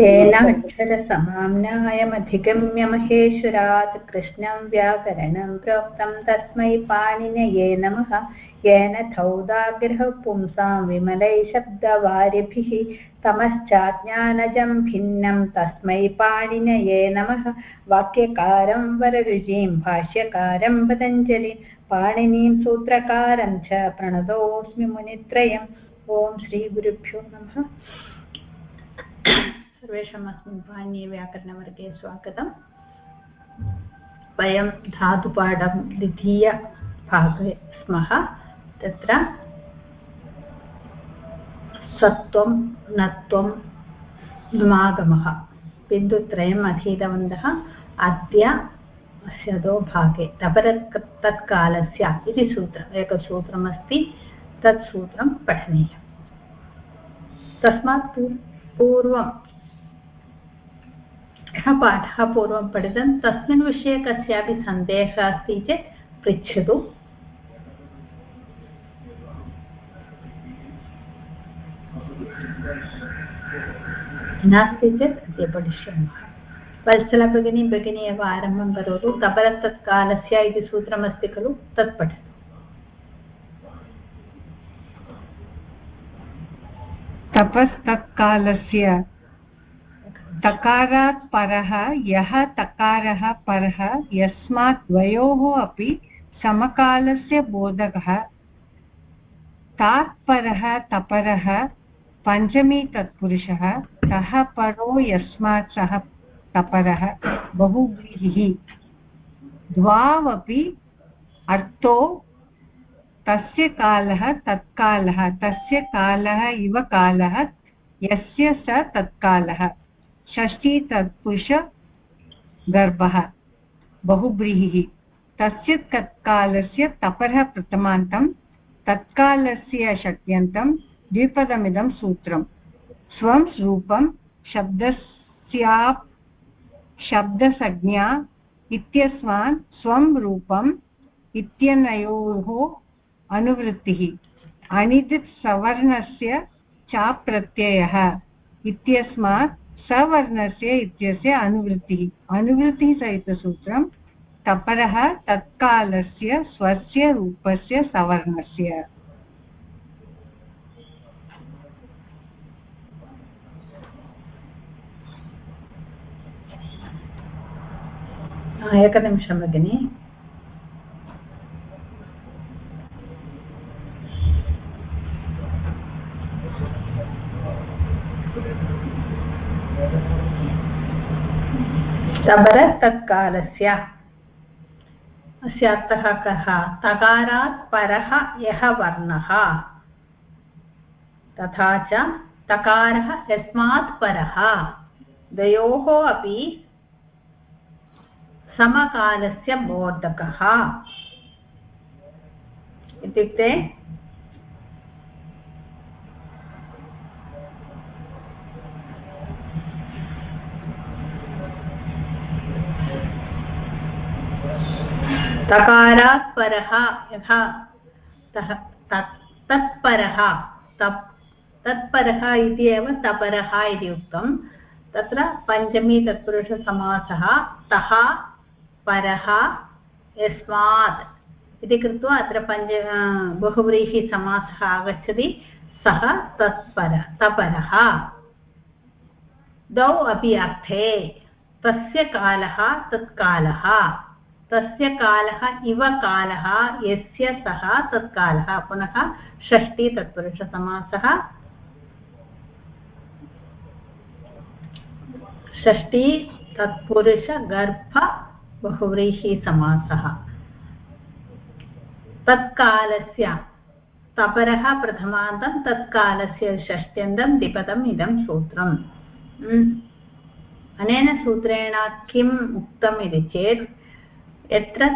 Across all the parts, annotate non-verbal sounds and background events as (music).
तेनाक्षरसमाम्नायमधिगम्य महेश्वरात् कृष्णं व्याकरणं प्रोक्तं तस्मै पाणिनये नमः। येन थौदाग्रह पुंसां विमलै शब्दवारिभिः तमश्चाज्ञानजं भिन्नं तस्मै पाणिनये नमः। वाक्यकारं वररुचिं भाष्यकारं पतञ्जलिं पाणिनीं सूत्रकारं च प्रणतोऽस्मि मुनित्रयम्। ॐ श्रीगुरुभ्यो नमः। सर्वेषाम् अस्मिन् पाणिनीयव्याकरणवर्गे स्वागतम्। वयं धातुपाठं द्वितीयभागे स्मः। तत्र सत्त्वं, नत्वं, नुमागमः, बिन्दुत्रयम् अधीतवन्तः। अद्य शतो भागे तपर तत्कालस्य इति सूत्रम् एकसूत्रमस्ति, तत् पठनीयम्। तस्मात् पूर्वं कः पाठः पूर्वं पठितं। तस्मिन् विषये कस्यापि सन्देहः अस्ति चेत् पृच्छतु। नास्ति चेत् अद्य पठिष्यामः। वत्सलभगिनी भगिनी एव आरम्भं करोतु। तपरतत्कालस्य इति सूत्रमस्ति खलु? तत् पठतु। तपस्तत्कालस्य तकारात् परः, यः तकारः परः, यस्मात् द्वयोः अपि समकालस्य बोधकः। तात् परः, तपरः, पञ्चमी तत्पुरुषः सः परो, यस्मात् सः तपरः, बहुव्रीहिः। द्वावपि अर्थो तस्य कालः तत्कालः, तस्य कालः इव कालः, यस्य स तत्कालः। षष्ठी तत्पुरुष गर्भः, बहुव्रीहिः। तस्य तत्कालस्य तपरः प्रथमान्तं, तत्कालस्य षट्यन्तं द्विपदमिदं सूत्रम्। स्वं रूपं शब्दस्याप्, शब्दसंज्ञा इत्यस्मान् स्वं रूपम् इत्यनयोः अनुवृत्तिः। अनिदित् सवर्णस्य चाप् प्रत्ययः इत्यस्मात् सवर्णस्य इत्यस्य अनुवृत्तिः। अनुवृत्तिः सहितसूत्रं तपरः तत्कालस्य स्वस्य रूपस्य सवर्णस्य। एकनिमिषं भगिनि। तबरतत्कालस्य अस्य अर्थः कः? तकारात् परः यः वर्णः? तथा च तकारः यस्मात् परः। द्वयोः अपि समकालस्य बोधकः। इत्युक्ते तकारात् परः, यथा तत्परः, तप्, तत्परः इति एव तपरः इति उक्तं। तत्र पञ्चमी तत्पुरुषसमासः, तः, परः, यस्मात् इति कृत्वा पञ्च बहुव्रीहिसमासः आगच्छति। सः तत्परः, तपरः। द्वौ अपि अर्थे, तस्य कालः, तत्कालः। तस्य कालः इव कालः, यस्य सः तत्कालः। पुनः षष्ठी तत्पुरुषसमासः। षष्ठी तत्पुरुषगर्भ बहुव्रीहिसमासः तत्कालस्य तपरः प्रथमान्तं, तत्कालस्य षष्ट्यन्तं, द्विपदम् इदं सूत्रम्। अनेन सूत्रेण किम् उक्तम् इति चेत् यत्र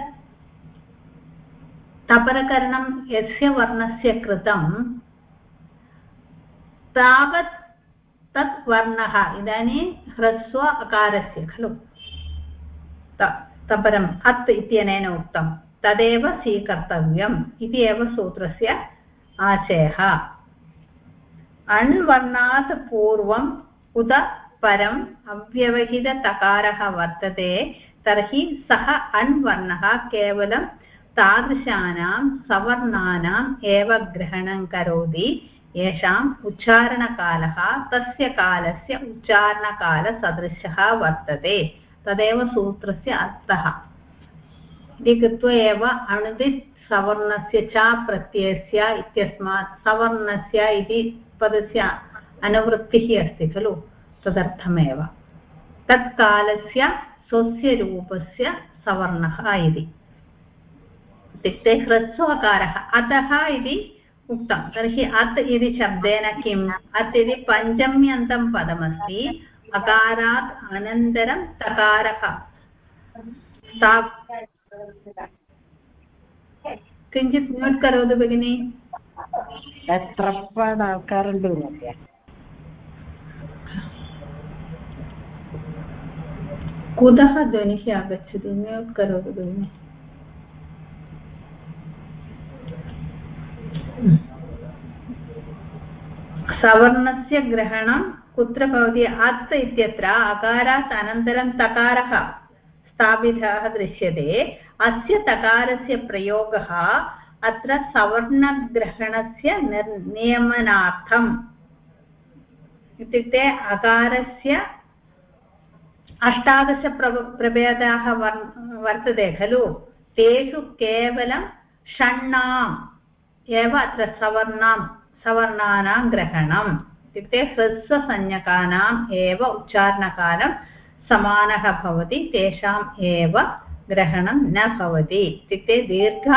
तपरकरणं यस्य वर्णस्य कृतं, तावत् तत् वर्णः, इदानीं ह्रस्व अकारस्य, खलु? तपरम् अत् इत्यनेन उक्तं, तदेव स्वीकर्तव्यम् इति एव सूत्रस्य आशयः। अण्वर्णात् पूर्वम् उत परम् अव्यवहिततकारः वर्तते तर्हि सः अन्वर्णः केवलं तादृशानां सवर्णानाम् एव ग्रहणं करोति। येषाम् उच्चारणकालः तस्य कालस्य उच्चारणकालसदृशः वर्तते। तदेव सूत्रस्य अर्थः। इति कृत्वा एव अणुदित् सवर्णस्य च प्रत्ययस्य इत्यस्मात् सवर्णस्य इति पदस्य अनुवृत्तिः अस्ति खलु। तदर्थमेव। तत्कालस्य स्वस्य रूपस्य सवर्णः इति। इत्युक्ते ह्रस्वकारः अतः इति उक्तं। तर्हि अत् इति शब्देन किम्? अत् इति पञ्चम्यन्तं पदमस्ति। अकारात् अनन्तरं तकारः। किञ्चित् म्यूट् करोतु भगिनि। कुतः ध्वनिः आगच्छति म्यूट् करोतु भगिनि सवर्णस्य ग्रहणं कुत्र भवति अत् इत्यत्र अकारात् अनन्तरं तकारः स्थापितः दृश्यते अस्य तकारस्य प्रयोगः अत्र सवर्णग्रहणस्य नियमनार्थम् इत्युक्ते अकारस्य अष्टादशप्रभ प्रभेदाः वर्, वर्तते खलु? तेषु केवलं षण्णाम्, एव अत्र सवर्णां सवर्णानां ग्रहणम्। इत्युक्ते ह्रस्वसंज्ञकानाम् एव उच्चारणकालं समानः भवति, तेषाम् एव ग्रहणं न भवति। इत्युक्ते दीर्घ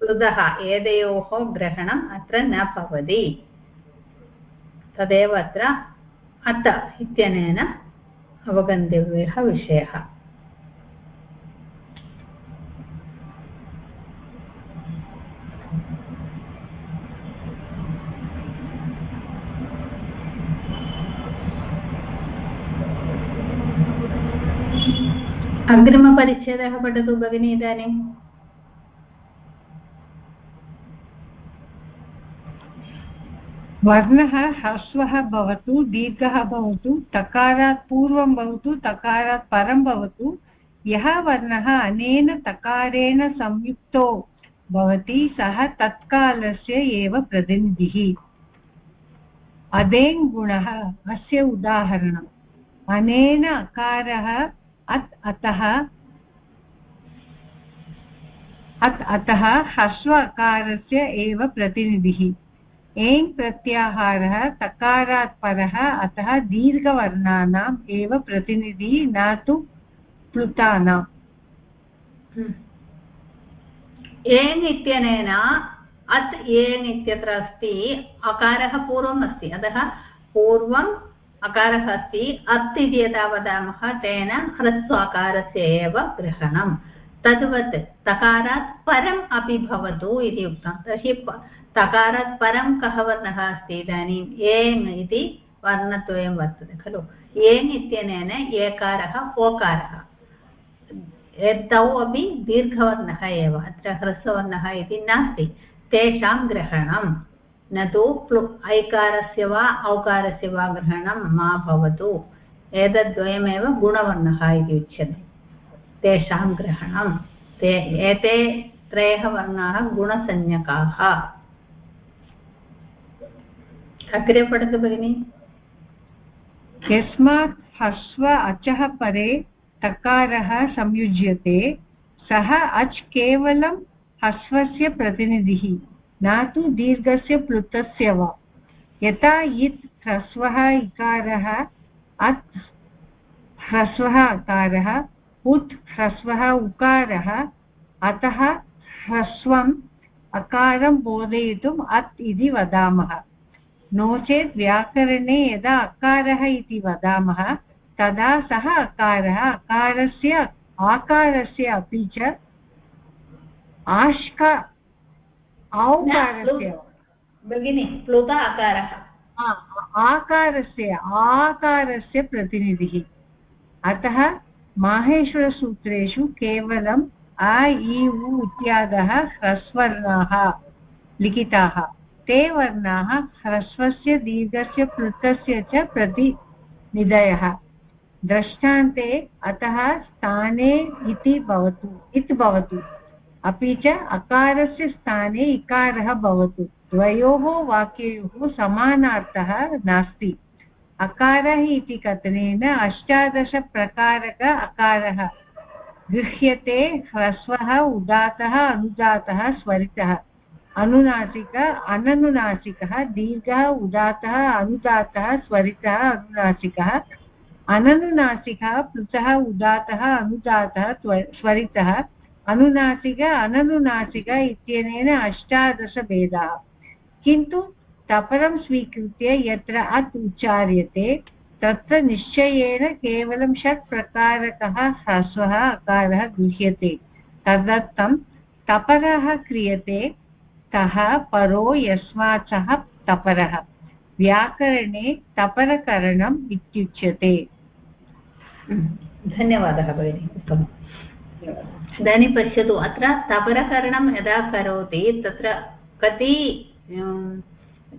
प्लुतः एतयोः ग्रहणम् अत्र न भवति। तदेव अत्र अत इत्यनेन अवगन्तव्यः विषयः अग्रिमपरिच्छेदः पठतु भगिनी इदानीम् वर्णः ह्रस्वः भवतु, दीर्घः भवतु, तकारात् पूर्वं भवतु, तकारात् परं भवतु, यः वर्णः अनेन तकारेण संयुक्तो भवति, सः तत्कालस्य एव प्रतिनिधिः। अदेङ् गुणः अस्य उदाहरणम्। अनेन अकारः अत् अतः अत् अतः ह्रस्व अकारस्य एव प्रतिनिधिः। एङ् प्रत्याहारः तकारात् परः अतः दीर्घवर्णानाम् एव प्रतिनिधिः न तु प्लुतानाम्। एङ् इत्यनेन अत् एङ् इत्यत्र अस्ति, अकारः पूर्वम् अस्ति। अतः पूर्वं अकारः अस्ति, अत् इति यदा वदामः तेन ह्रस्वाकारस्य एव ग्रहणं तद्वत् तकारात् परम् अपि भवतु इति उक्तं। तर्हि तकारात् परं कः वर्णः अस्ति इदानीम् एङ् इति वर्णद्वयं वर्तते, खलु? एङ् इत्यनेन एकारः ओकारः तौ अपि दीर्घवर्णः एव, अत्र ह्रस्ववर्णः इति नास्ति। तेषां ग्रहणं, न तु प्लु, ऐकारस्य वा औकारस्य वा ग्रहणं मा भवतु। एतद्वयमेव गुणवर्णः इति उच्यते। तेषां ग्रहणं, ते, एते त्रयः वर्णाः गुणसंज्ञकाः। अग्रे पठतु भगिनि। यस्मात् ह्रस्व अचः परे तकारः संयुज्यते, सः अच् केवलं ह्रस्वस्य प्रतिनिधिः, न तु दीर्घस्य प्लुतस्य वा। यथा इत् ह्रस्वः इकारः, अत् ह्रस्वः अकारः, उत् ह्रस्वः उकारः, अतः ह्रस्वम् अकारं बोधयितुम् अत् इति वदामः। नो चेत् व्याकरणे यदा अकारः इति वदामः तदा सः अकारः अकारस्य आकारस्य अपि च आश्का औकारस्य। भगिनि प्लुत आकारः। आकारस्य आकारस्य प्रतिनिधिः। अतः माहेश्वरसूत्रेषु केवलम् अ इ उ इत्यादयः ह्रस्वर्णाः लिखिताः। ते वर्णाः ह्रस्वस्य, दीर्घस्य, प्लुतस्य च प्रति निधयः दृष्टान्ते अतः स्थाने इति भवतु इति भवतु। अपि च अकारस्य स्थाने इकारः भवतु। द्वयोः वाक्ययोः समानार्थः नास्ति। अकारः इति कथनेन अष्टादशप्रकारक अकारः गृह्यते, ह्रस्वः उदात्तः अनुदातः स्वरितः। अनुनासिक, अननुनासिकः, दीर्घः, उदात्तः, अनुदात्तः, स्वरितः, अनुनासिकः। अननुनासिकः प्लुतः उदात्तः अनुदातः स्वरितः। अनुनासिक, अननुनासिक इत्यनेन अष्टादशभेदाः। किन्तु तपरं स्वीकृत्य यत्र अत् उच्चार्यते, तत्र निश्चयेन केवलं षट् प्रकारकः ह्रस्वः, अकारः गृह्यते। तदर्थं तपरः क्रियते। तः परो सः तपरः। व्याकरणे तपरकरणम् इत्युच्यते। धन्यवादः भगिनि, उत्तमम्। इदानीं पश्यतु, अत्र तपरकरणं यदा करोति, तत्र कति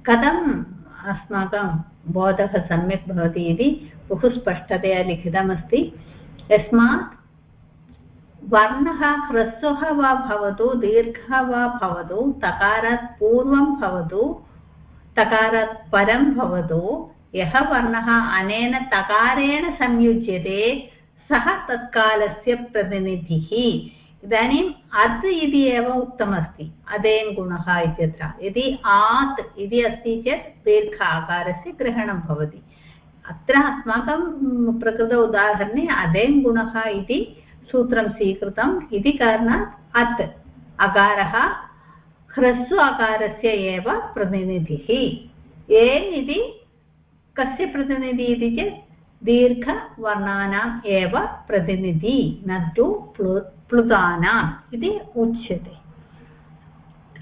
कथम् अस्माकं बोधः सम्यक् भवति इति बहु स्पष्टतया लिखितमस्ति। यस्मात् वर्णः ह्रस्वः वा भवतु, दीर्घः वा भवतु, तकारात् पूर्वं भवतु, तकारात् परं भवतु, यः वर्णः अनेन तकारेण संयुज्यते, सः तत्कालस्य प्रतिनिधिः। इदानीम् अत् इति एव उक्तमस्ति, अदेन् गुणः इत्यत्र। यदि आत् इति अस्ति चेत् दीर्घ आकारस्य ग्रहणं भवति। अत्र अस्माकं प्रकृत उदाहरणे अदेन् गुणः इति सूत्रं स्वीकृतम् इति कारणात् अत् अकारः ह्रस्व अकारस्य एव प्रतिनिधिः। एन् इति कस्य प्रतिनिधिः इति चेत् दीर्घवर्णानाम् एव प्रतिनिधि न तु प्लु, प्लुतानाम् इति उच्यते।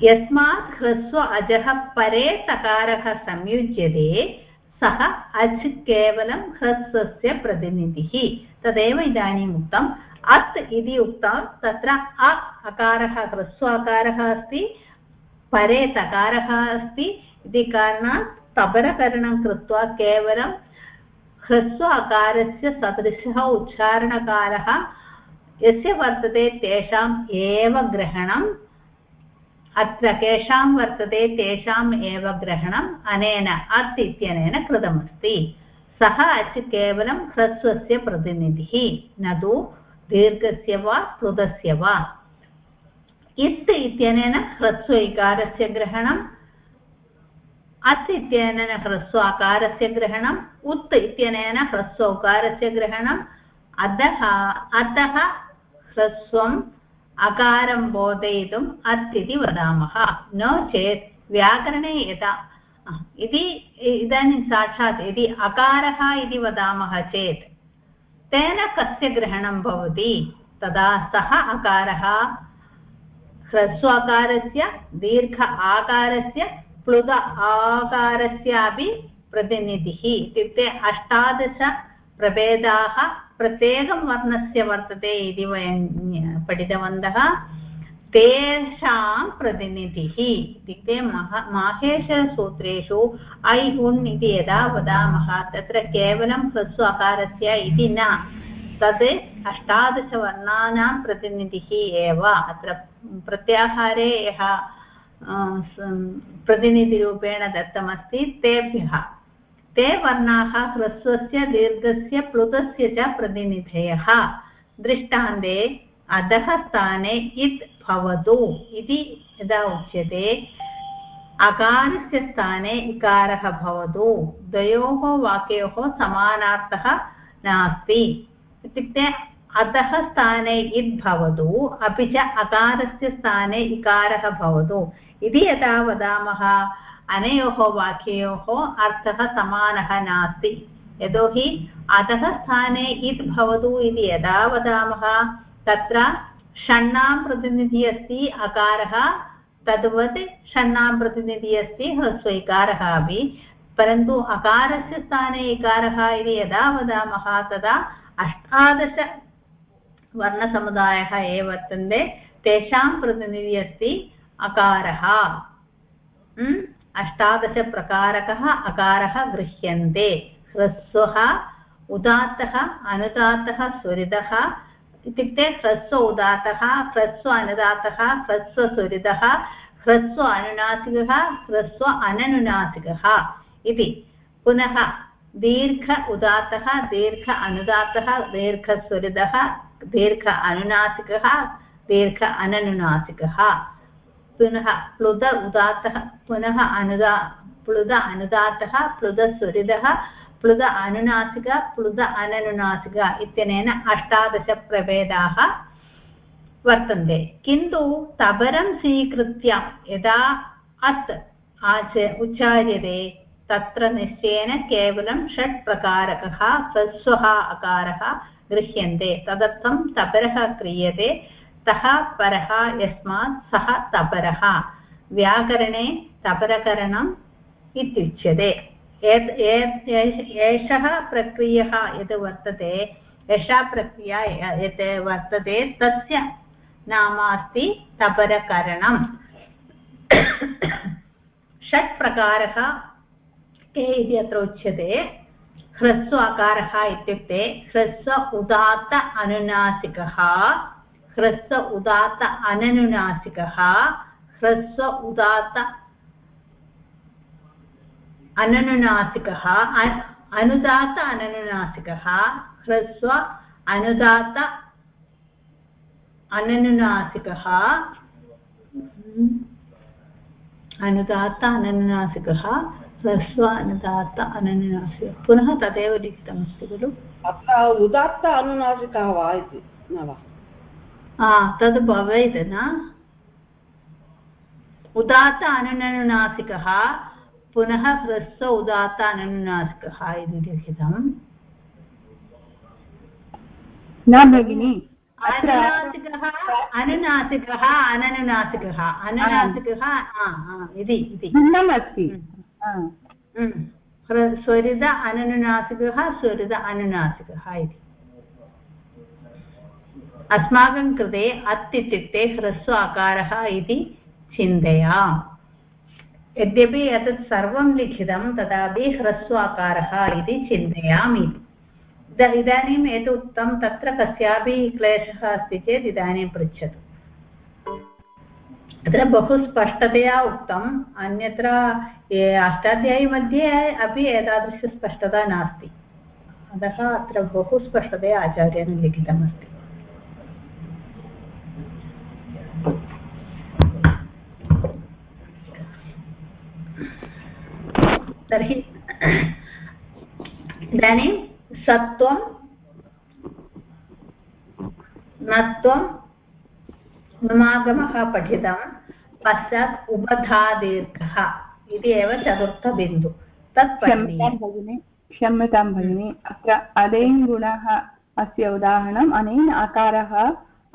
यस्मात् ह्रस्व अजः परे तकारः संयुज्यते, सः अच् केवलं ह्रस्वस्य प्रतिनिधिः। तदेव इदानीम् उक्तम् अत् इति उक्तं तत्र अ अकारः ह्रस्वाकारः अस्ति, परे तकारः अस्ति। इति कारणात् तपरकरणं कृत्वा केवलं ह्रस्व अकारस्य सदृशः उच्चारणकालः यस्य वर्तते तेषाम् एव ग्रहणम्। अत्र केषां वर्तते तेषाम् एव ग्रहणम्। अनेन अत् इत्यनेन कृतमस्ति। सः अच् केवलं ह्रस्वस्य प्रतिनिधिः। न तु दीर्घस्य वा प्लुतस्य वा। इत् इत्यनेन ह्रस्व इकारस्य ग्रहणम्, अत् इत्यनेन ह्रस्वाकारस्य ग्रहणम्, उत् इत्यनेन ह्रस्वौकारस्य ग्रहणम्, अधः अतः ह्रस्वम् अकारं बोधयितुम् अत् इति वदामः। नो चेत् व्याकरणे यदा, इति, इदानीं साक्षात् यदि अकारः इति वदामः चेत् तेन कस्य ग्रहणं भवति? तदा सः अकारः, ह्रस्वाकारस्य, दीर्घ आकारस्य, प्लुत आकारस्यापि प्रतिनिधिः। इत्युक्ते अष्टादशप्रभेदाः प्रत्येकं वर्णस्य वर्तते इति वयं पठितवन्तः। तेषां प्रतिनिधिः इत्युक्ते मह, माहेशसूत्रेषु ऐ उन् इति यदा वदामः, तत्र केवलं ह्रस्व अकारस्य इति न तद् अष्टादशवर्णानां प्रतिनिधिः एव, अत्र प्रत्याहारे यः प्रतिनिधिरूपेण दत्तमस्ति तेभ्यः। ते वर्णाः ह्रस्वस्य, दीर्घस्य, प्लुतस्य च प्रतिनिधयः। दृष्टान्ते अधः स्थाने इत् भवतु इति यदा उच्यते अकारस्य स्थाने इकारः भवतु। द्वयोः वाक्ययोः समानार्थः नास्ति। इत्युक्ते अतः स्थाने इद् भवतु, अपि च अकारस्य स्थाने इकारः भवतु। इति यदा वदामः, अनयोः वाक्ययोः अर्थः समानः नास्ति। यतोहि अतः स्थाने इत् भवतु इति यदा वदामः, तत्र षण्णां प्रतिनिधिः अस्ति, अकारः, तद्वत् षण्णां प्रतिनिधिः अस्ति, ह्रस्वैकारः अपि। परन्तु अकारस्य स्थाने इकारः इति यदा वदामः, तदा अष्टादश वर्णसमुदायः ये वर्तन्ते। तेषां प्रतिनिधिः अस्ति अकारः। अष्टादशप्रकारकः अकारः गृह्यन्ते। ह्रस्वः, उदात्तः, अनुदात्तः, स्वरितः इत्युक्ते ह्रस्व उदात्तः, ह्रस्व अनुदात्तः, ह्रस्व स्वरितः ह्रस्व अनुनासिकः, ह्रस्व अननुनासिकः इति। पुनः दीर्घ उदात्तः, दीर्घ अनुदात्तः दीर्घस्वरितः दीर्घ अनुनासिकः, दीर्घ अननुनासिकः। पुनः प्लुद उदात्तः, पुनः अनुदा प्लुद अनुदात्तः प्लुदस्वरितः प्लुद अनुनासिक प्लुद अननुनासिक इत्यनेन अष्टादशप्रभेदाः वर्तन्ते। किन्तु तबरं स्वीकृत्य यदा अत् आच उच्चार्यते, तत्र निश्चयेन केवलं षट् प्रकारकः ह्रस्वः अकारः गृह्यन्ते। तदर्थं तबरः क्रियते, तः परः यस्मात् सः तपरः। व्याकरणे तपरकरणम् इत्युच्यते। एषः प्रक्रियः यद् वर्तते एषा प्रक्रिया यत् वर्तते, तस्य नाम अस्ति तपरकरणम् षट् के इति अत्र उच्यते। ह्रस्व अकारः इत्युक्ते ह्रस्व उदात्त अनुनासिकः, ह्रस्व उदात्त अननुनासिकः, ह्रस्व उदात्त अननुनासिकः अनुदात्त अननुनासिकः ह्रस्व अनुदात्त अननुनासिकः अनुदात्त अननुनासिकः ह्रस्व अनुदात्त अननुनासिकः पुनः तदेव लिखितमस्ति खलु अत्र उदात्त अनुनासिकः वा इति न वा तद् भवेत् न उदात्त अननुनासिकः पुनः ह्रस्व उदात्त अननुनासिकः इति लिखितम्। न भगिनि अनुनासिकः अनुनासिकः अननुनासिकः अननुनासिकः इति इति। भिन्नम् अस्ति स्वरित अननुनासिकः स्वरित अनुनासिकः इति। अस्माकं कृते अत् इत्युक्ते ह्रस्व आकारः इति चिन्तया यद्यपि एतत् सर्वं लिखितं, तथापि ह्रस्व आकारः इति चिन्तयामि। इदानीम् एतत् उक्तं तत्र कस्यापि क्लेशः अस्ति चेत् इदानीं पृच्छतु। अत्र बहु स्पष्टतया उक्तम्, अन्यत्र अष्टाध्यायीमध्ये अपि एतादृशस्पष्टता नास्ति। अतः अत्र बहु स्पष्टतया आचार्येण लिखितमस्ति। तर्हि इदानीं सत्वं नत्वं नुमागमः पठितं पश्चात् उपधादीर्घः इति एव चतुर्थबिन्दु. तत् भगिनि, क्षम्यतां भगिनि, अत्र अदेन् गुणः अस्य उदाहरणम्, अनेन अकारः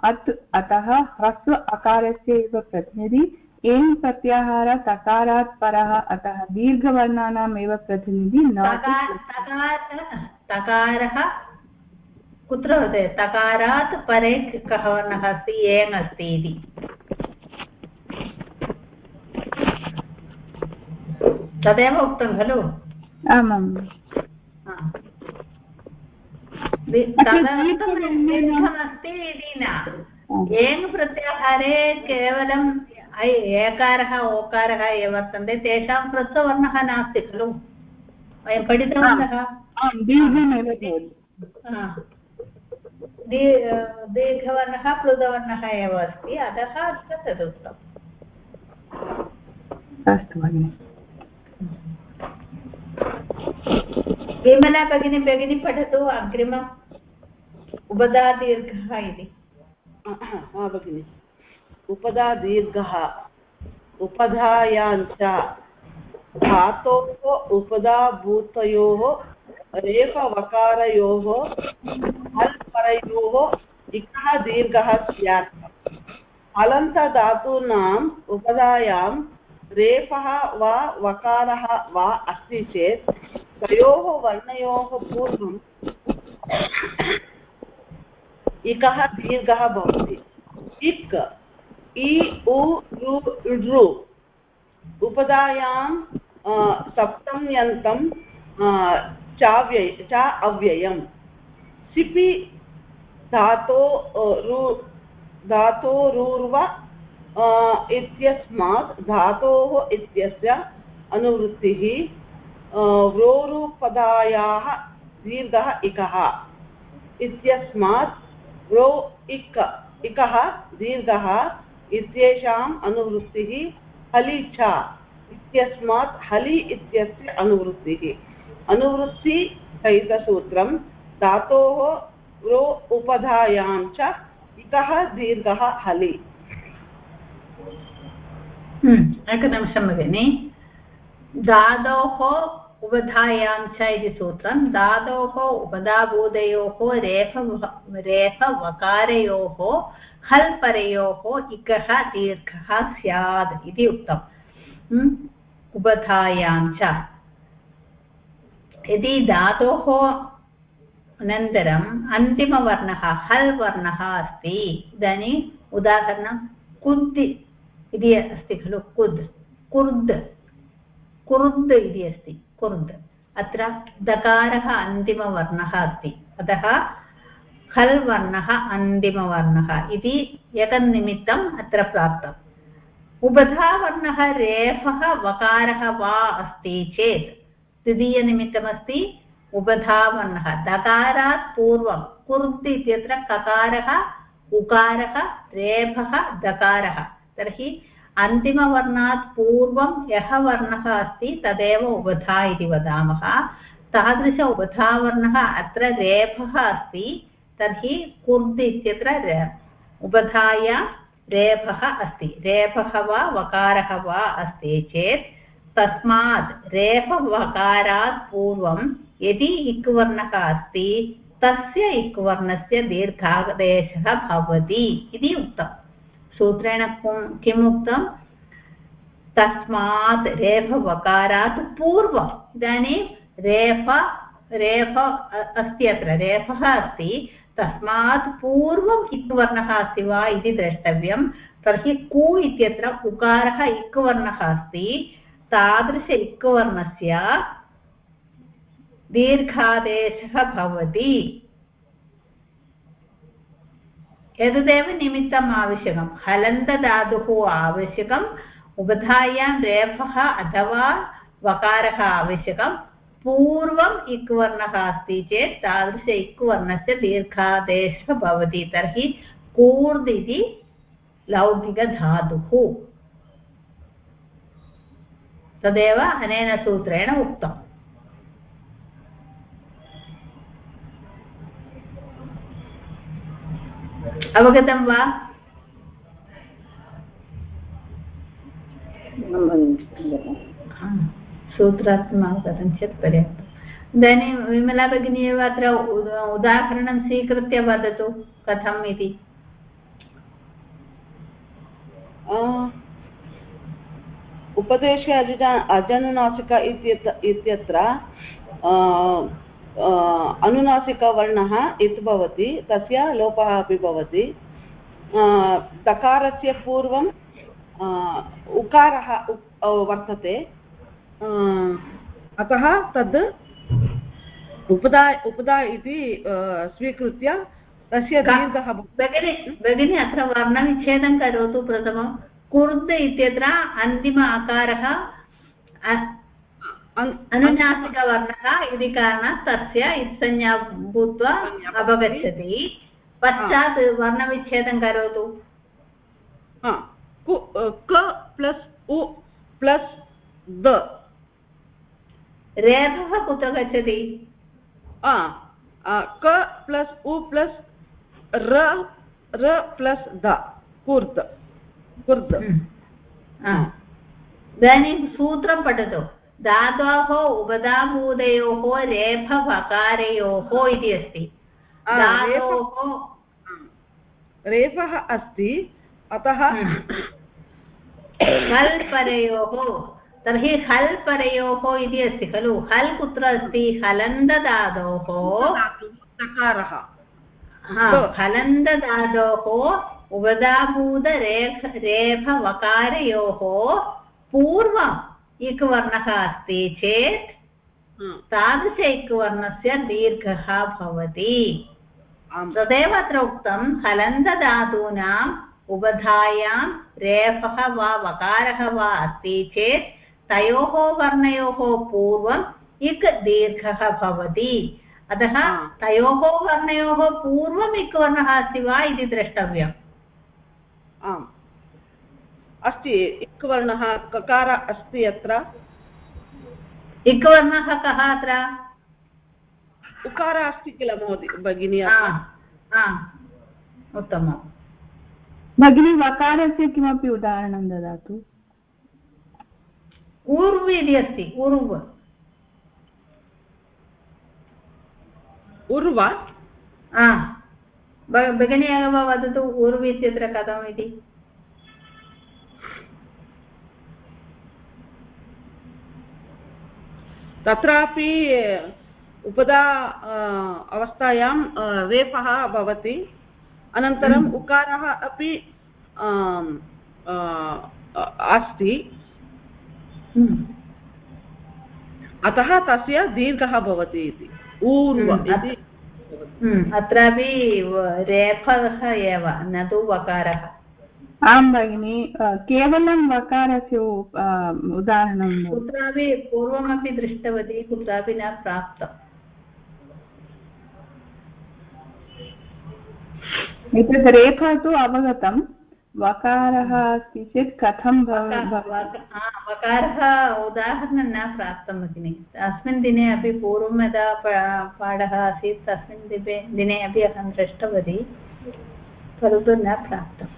अत्, अतः ह्रस्व अकारस्य एव प्रतिनिधि एन् प्रत्याहार तकारात् परः अतः दीर्घवर्णानाम् एव प्रतिनिधि न तकारः कुत्र तकारात् परे कः वर्णः अस्ति? एङ् अस्ति इति। तदेव उक्तं खलु? आमाम्। दीर्घमस्ति इति न। एङ् प्रत्याहारे केवलं एकारः ओकारः ये वर्तन्ते। तेषां ह्रस्ववर्णः नास्ति खलु। वयं पठितवन्तः? दीर्घवर्णः प्लुतवर्णः एव अस्ति। अतः अत्र तदुक्तम्। अस्तु भगिनि। विमला भगिनी भगिनी पठतु अग्रिमम् उपदा दीर्घः इति भगिनि। उपदा दीर्घः। उपधायाञ्च धातोः उपदाभूतयोः, रेफवकारयोः हल्परयोः इकः दीर्घः स्यात्। उपधायां रेफः वा वकारः वा अस्ति चेत्, तयोः वर्णयोः पूर्वम् इकः दीर्घः भवति। इक् इ उ ऋ उपधायां सप्तम्यन्तं चाव्यय च अव्ययम्। सिपि धातो रु धातोरुर्व इत्यस्मात् धातोः इत्यस्य अनुवृत्तिः व्रोरुपदायाः दीर्घः इकः। इत्यस्मात् व्रो इक् इकः दीर्घः इत्येषाम् अनुवृत्तिः हलि च इत्यस्मात् हलि इत्यस्य अनुवृत्तिः। अनुवृत्तिसहितसूत्रं धातोः व्रो उपधायां च इकः दीर्घः हलि। हम्म, एकनिमिषं भगिनि। धातोः उपधायां च इति सूत्रं धातोः उपधाभूतयोः रेफ रेफवकारयोः हल् परयोः इकः दीर्घः स्यात् इति उक्तम् हम्म, उपधायां च। यदि धातोः अनन्तरम् अन्तिमवर्णः हल् वर्णः अस्ति इदानीम् उदाहरणं कुद् इति अस्ति खलु कुद् कुर्द् कुरुद् इति अस्ति कुर्द्। अत्र दकारः अन्तिमवर्णः अस्ति अतः हल् वर्णः अन्तिमवर्णः इति एकनिमित्तम् अत्र प्राप्तम्। उबधावर्णः रेफः वकारः वा अस्ति चेत् द्वितीयनिमित्तमस्ति उबधावर्णः दकारात् पूर्वं कुर्द् इत्यत्र ककारः, उकारः, रेफः, दकारः। तर्हि अन्तिमवर्णात् पूर्वं यः वर्णः अस्ति तदेव उबधा इति वदामः। तादृश उबधावर्णः अत्र रेफः अस्ति तर्हि कुर्द् इत्यत्र उबधाया रेफः अस्ति। रेफः वा वकारः वा अस्ति चेत् तस्मात् रेफवकारात् पूर्वं यदि इक् वर्णः अस्ति, तस्य इक् वर्णस्य दीर्घादेशः भवति इति उक्तम् सूत्रेण किम् उक्तं? तस्मात् रेफवकारात् पूर्वम्। इदानीं रेफ रेफ अस्ति अत्र। रेफः अस्ति तस्मात् पूर्वम् इक् वर्णः अस्ति वा इति द्रष्टव्यं। तर्हि कु इत्यत्र उकारः इक् वर्णः अस्ति। तादृश इक् वर्णस्य दीर्घादेशः भवति। एतदेव निमित्तम् आवश्यकं हलन्तधातुः आवश्यकम्। उबधायां रेफः अथवा वकारः आवश्यकं पूर्वम् इक् वर्णः अस्ति चेत् तादृश इक् वर्णस्य दीर्घादेशः भवति तर्हि कूर्द् इति लौकिकधातुः। तदेव अनेन सूत्रेण उक्तम्। अवगतं वा? सूत्रार्थम् अवगतं चेत् पर्याप्तम्। इदानीं विमला भगिनी एव अत्र उदाहरणं स्वीकृत्य वदतु, कथम् इति। उपदेशे अज अजनुनासिक इत्यत्र अनुनासिकवर्णः इत् भवति, तस्य लोपः अपि भवति। दकारस्य पूर्वं उकारः वर्तते। अतः तद् उपदा उपदा इति स्वीकृत्य तस्य दीर्घः भगिनि भगिनि अत्र वर्णविच्छेदं करोतु प्रथमं। कुर्द् इत्यत्र अन्तिम आकारः अनुनासिकवर्णः इति कारणात् तस्य इत्संज्ञा भूत्वा अवगच्छति। पश्चात् वर्णविच्छेदं करोतु। क प्लस् उ प्लस् द। रेफः कुत्र गच्छति? क प्लस् उ प्लस् र र प्लस् द कुर्द कुर्द हम्म। इदानीं सूत्रं पठतु। धातोः उपधाभूतयोः रेफवकारयोः इति अस्ति। रेफः अस्ति अतः हल् परयोः तर्हि हल् परयोः इति अस्ति खलु। हल् कुत्र अस्ति? हलन्दधातोः चकारः हलन्दधातोः उपधाभूतरेफ रेफवकारयोः पूर्वम् इक् वर्णः अस्ति चेत् तादृश इक्वर्णस्य दीर्घः भवति। तदेव अत्र उक्तं हलन्तधातूनाम् उबधायां रेफः वा वकारः वा अस्ति चेत् तयोः वर्णयोः पूर्वम् इक् दीर्घः भवति। अतः तयोः वर्णयोः पूर्वम् इक् वर्णः अस्ति वा इति द्रष्टव्यम्। आम्। अस्ति इक् वर्णः ककार अस्ति अत्र? इक् वर्णः कः अत्र? उकार अस्ति किल महोदय भगिनी उत्तमम्। भगिनी वकारस्य किमपि उदाहरणं ददातु। ऊर्व् इति अस्ति उर्व् उर्व भगिनी एव वदतु उर्व् इत्यत्र कथम् इति तत्रापि उपदा अवस्थायां वेपः भवति अनन्तरम् हम्म। उकारः अपि अस्ति। अतः तस्य दीर्घः भवति इति। ऊर्व हम्म, इति अत्रापि रेफः एव न तु वकारः। आं भगिनि केवलं वकारस्य उदाहरणं कुत्रापि पूर्वमपि दृष्टवती कुत्रापि न प्राप्तम्। एतद् रेखा तु अवगतं वकारः अस्ति चेत् कथं वकारः उदाहरणं न प्राप्तं भगिनि। अस्मिन् दिने अपि पूर्वं यदा पाठः आसीत् तस्मिन् दिने दिने अपि अहं दृष्टवती परन्तु न प्राप्तं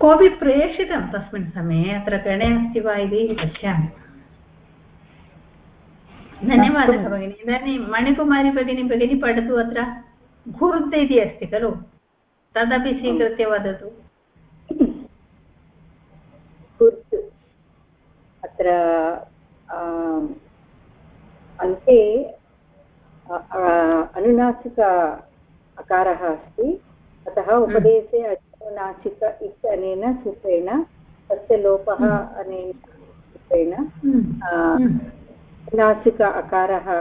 कोऽपि प्रेषितं तस्मिन् समये? अत्र गणे अस्ति वा इति पश्यामि। धन्यवादः भगिनि। इदानीं मणिकुमारी भगिनी भगिनी पठतु अत्र। घुर्द् इति अस्ति खलु? तदपि स्वीकृत्य वदतु अत्र अन्ते अनुनासिक अकारः अस्ति अतः हम्म। उपदेशे अनुनासिक इत्यनेन सूत्रेण तस्य लोपः हम्म। अनेन सूत्रेण हम्म। अनुनासिक अकारः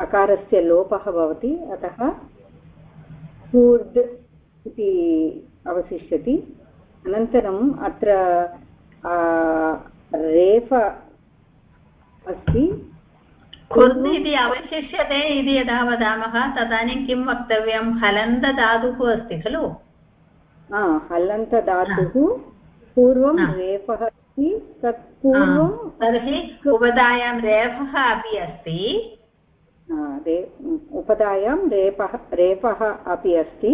अकारस्य लोपः भवति अतः कूर्द् इति अवशिष्यति। अनन्तरम् अत्र रेफ अस्ति। कुर्द् इति अवशिष्यते इति यदा वदामः तदानीं किं वक्तव्यं? हलन्तधातुः अस्ति खलु? हलन्तधातुः पूर्वं रेफः अस्ति तत् पूर्वं तर्हि उपधायां रेफः अपि अस्ति। उपधायां रेपः रेपः अपि अस्ति।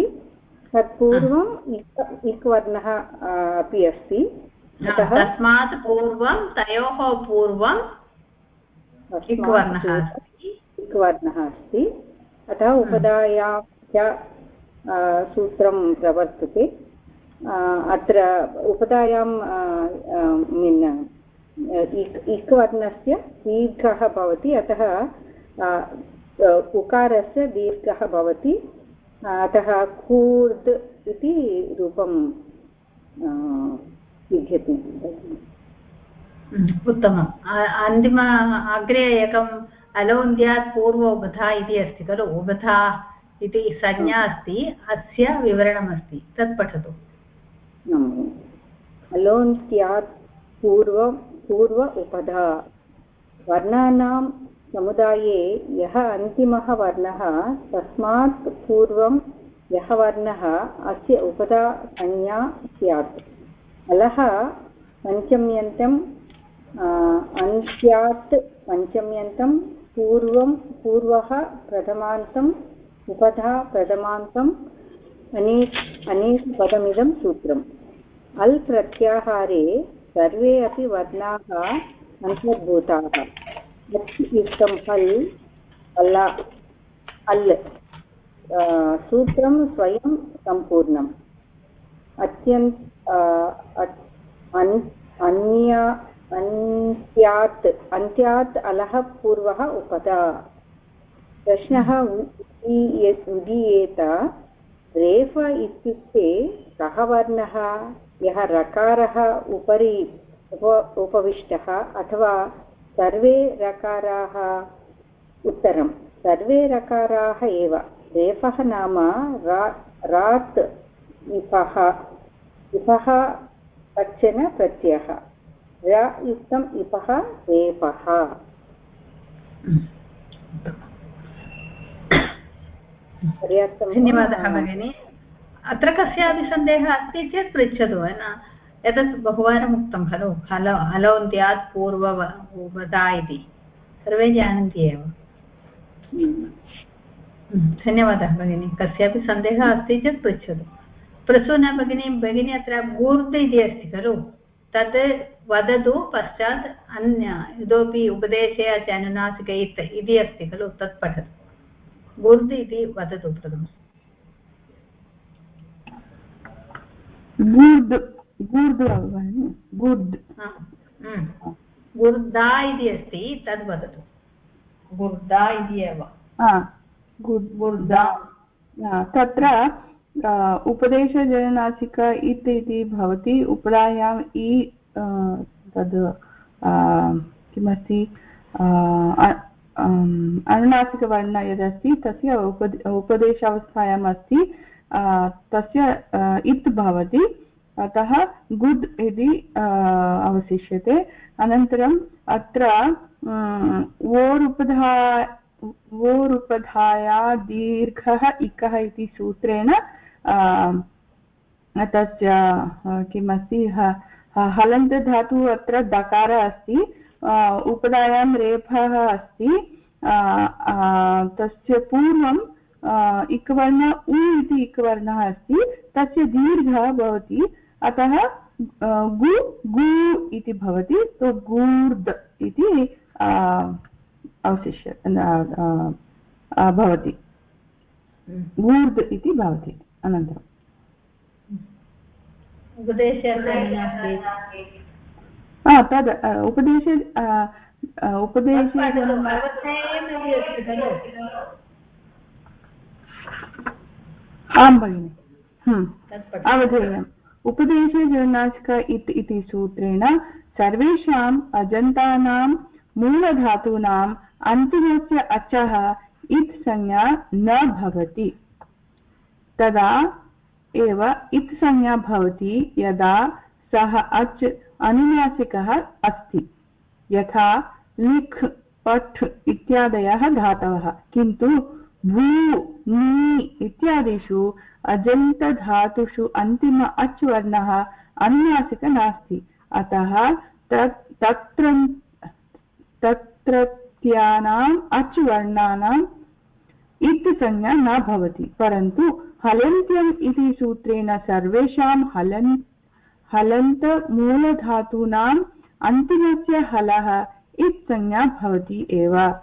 तत्पूर्वम् इक् वर्णः अपि अस्ति। तस्मात् पूर्वं तयोः पूर्वं इक् वर्णः इक् वर्णः अस्ति। अतः उपधायां च सूत्रं प्रवर्तते। अत्र उपधायां मीन् इक् इक् वर्णस्य दीर्घः भवति। अतः उकारस्य दीर्घः भवति। अतः कूर्द् इति रूपं विद्यते उत्तमम्। अन्तिम अग्रे एकम् अलोन्द्यात् पूर्व उबधा इति अस्ति खलु? उबधा इति संज्ञा अस्ति। अस्य विवरणमस्ति। तत् पठतु। अलोन्त्यात् पूर्व पूर्व उपधा वर्णानां समुदाये यः अन्तिमः वर्णः, तस्मात् पूर्वं यः वर्णः, अस्य उपदा संज्ञा स्यात्। अलः पञ्चम्यन्तम् अन्त्यात् पञ्चम्यन्तं, पूर्वं, पूर्वः प्रथमान्तम् उपधा प्रथमान्तम् अने अनेक पदमिदं सूत्रम्। अल् प्रत्याहारे सर्वे अपि वर्णाः अन्तर्भूताः। युक्तं हल् अल् अल् सूत्रं स्वयं सम्पूर्णम्। अत्यन्त अन्य, अन्त्यात् अन्त्यात् अलः पूर्वः उपदा। प्रश्नः उदीयेत, रेफ इत्युक्ते कः वर्णः, यः रकारः उपरि उप, उपविष्टः अथवा सर्वे रकाराः उत्तरं सर्वे रकाराः एव। रेफः नाम रा रात् इपः। इपः कश्चन प्रत्ययः। र युक्तम् इपः पर्याप्तं धन्यवादः भगिनि। अत्र कस्यापि सन्देहः अस्ति चेत् पृच्छतु न? एतत् बहुवारम् उक्तं खलु? हल हलोन्त्यात् पूर्व वदा इति। सर्वे जानन्ति एव। धन्यवादः भगिनि। कस्यापि सन्देहः अस्ति चेत् पृच्छतु। प्रसूना भगिनी भगिनी अत्र गूर्द् इति अस्ति खलु? तत् वदतु पश्चात् अन्य इतोपि उपदेशे अनुनासिक इति अस्ति खलु? तत् पठतु। गुर्द् इति वदतु प्रथमम् गुर्द् गुर्द् गुर्द् गुर्दा इति अस्ति तद् वदतु. गुर्दा इति एव. गुर्दा. तत्र उपदेशजननासिक इत् इति भवति उपरायाम् इ तद् किमस्ति अनुनासिकवर्ण यदस्ति तस्य उप उपदेशावस्थायाम् अस्ति तस्य इत् भवति अतः गुड् इति अवशिष्यते। अनन्तरम् अत्र वोरुपधा वोरुपधाया दीर्घः इकः इति सूत्रेण तस्य किमस्ति हलन्तधातुः अत्र दकारः अस्ति उपधायां रेफः अस्ति तस्य पूर्वं इक्वर्ण उ इति इक्वर्णः अस्ति, तस्य दीर्घः भवति अतः गु गु इति भवति तो गूर्द् इति अवशिष्य भवति। गूर्द् इति भवति अनन्तरम्। उपदेशे तद् उपदेशे उपदेशे आं भगिनि। अवधेयम्। उपदेशे जनाचिक इत् इति सूत्रेण सर्वेषाम् अजन्तानां मूलधातूनाम् अन्तिमस्य अचः इत् संज्ञा न भवति। तदा एव इत् संज्ञा भवति यदा सः अच् अनुनासिकः अस्ति। यथा लिख्, पठ् इत्यादयः धातवः। किन्तु भू नी इत्यादिषु अजन्तधातुषु अन्तिम अच् वर्णः अनुनासिक नास्ति। अतः तत् तत्र तत्रत्यानाम् अच् वर्णानाम् इत् संज्ञा न भवति। परन्तु हलन्त्यम् इति सूत्रेण सर्वेषां हलन् हलन्तमूलधातूनाम् अन्तिमस्य हलः इत्संज्ञा भवति एव।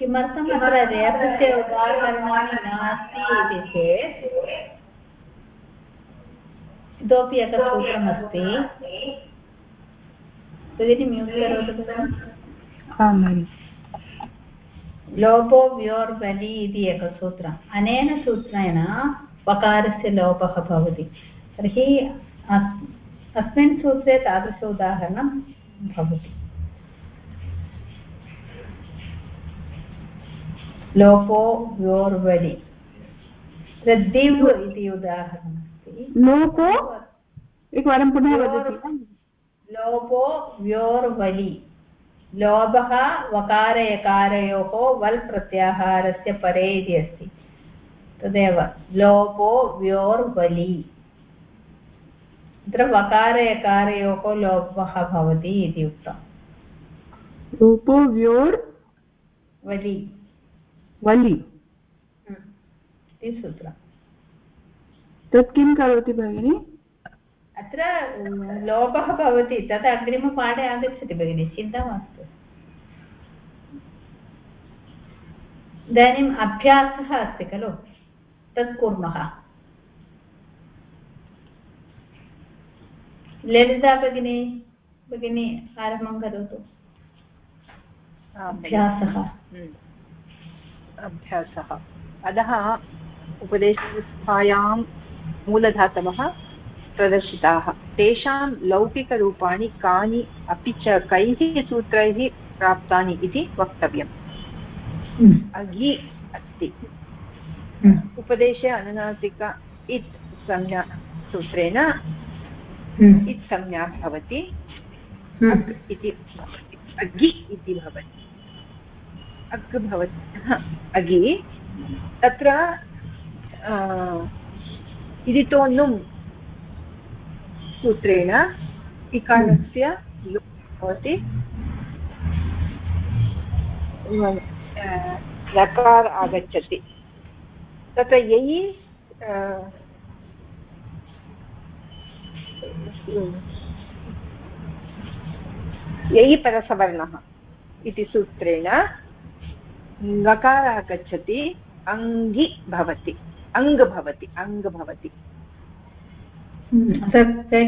किमर्थम् अत्र रेपस्य उदाहरणानि नास्ति इति चेत् इतोपि एकं सूत्रमस्ति। भगिनि म्यूट् करोतु लोपो व्योर्बलि इति एकं सूत्रम्। अनेन सूत्रेण वकारस्य लोपः भवति। तर्हि अस्मिन् सूत्रे तादृश उदाहरणं भवति। लोपो व्योर्वलि दिव् इति उदाहरणमस्ति लोपो एकवारं पुनः वदति लोपो व्योर्वलि लोभः वकार यकारयोः वल् प्रत्याहारस्य परे इति अस्ति तदेव लोपो व्योर्वलि अत्र वकारयकारयोः लोपः भवति इति उक्तम् रूपो व्योर् वलि वलि। इति सूत्रम् तत् किं करोति भगिनि? अत्र लोपः भवति तत् अग्रिमपाठे आगच्छति भगिनि चिन्ता मास्तु। इदानीम् अभ्यासः अस्ति खलु तत् कुर्मः। ललिता भगिनी भगिनी आरम्भं करोतु। अभ्यासः। हम्म। अभ्यासः। अतः उपदेशव्यवस्थायां मूलधातवः प्रदर्शिताः। तेषां लौकिकरूपाणि कानि अपि च कैः सूत्रैः प्राप्तानि इति वक्तव्यम्। अगि अस्ति। उपदेशे अनुनासिक इत् संज्ञा सूत्रेण इत् संज्ञा भवति। इति अगि इति भवति। अग् भवति अगि तत्र इदितोन्नुम् सूत्रेण इकारस्य भवति लकार आगच्छति। तत्र ययि ययि परसवर्णः इति सूत्रेण ङकारः गच्छति अङ्गि भवति अङ् भवति। अङ् भवति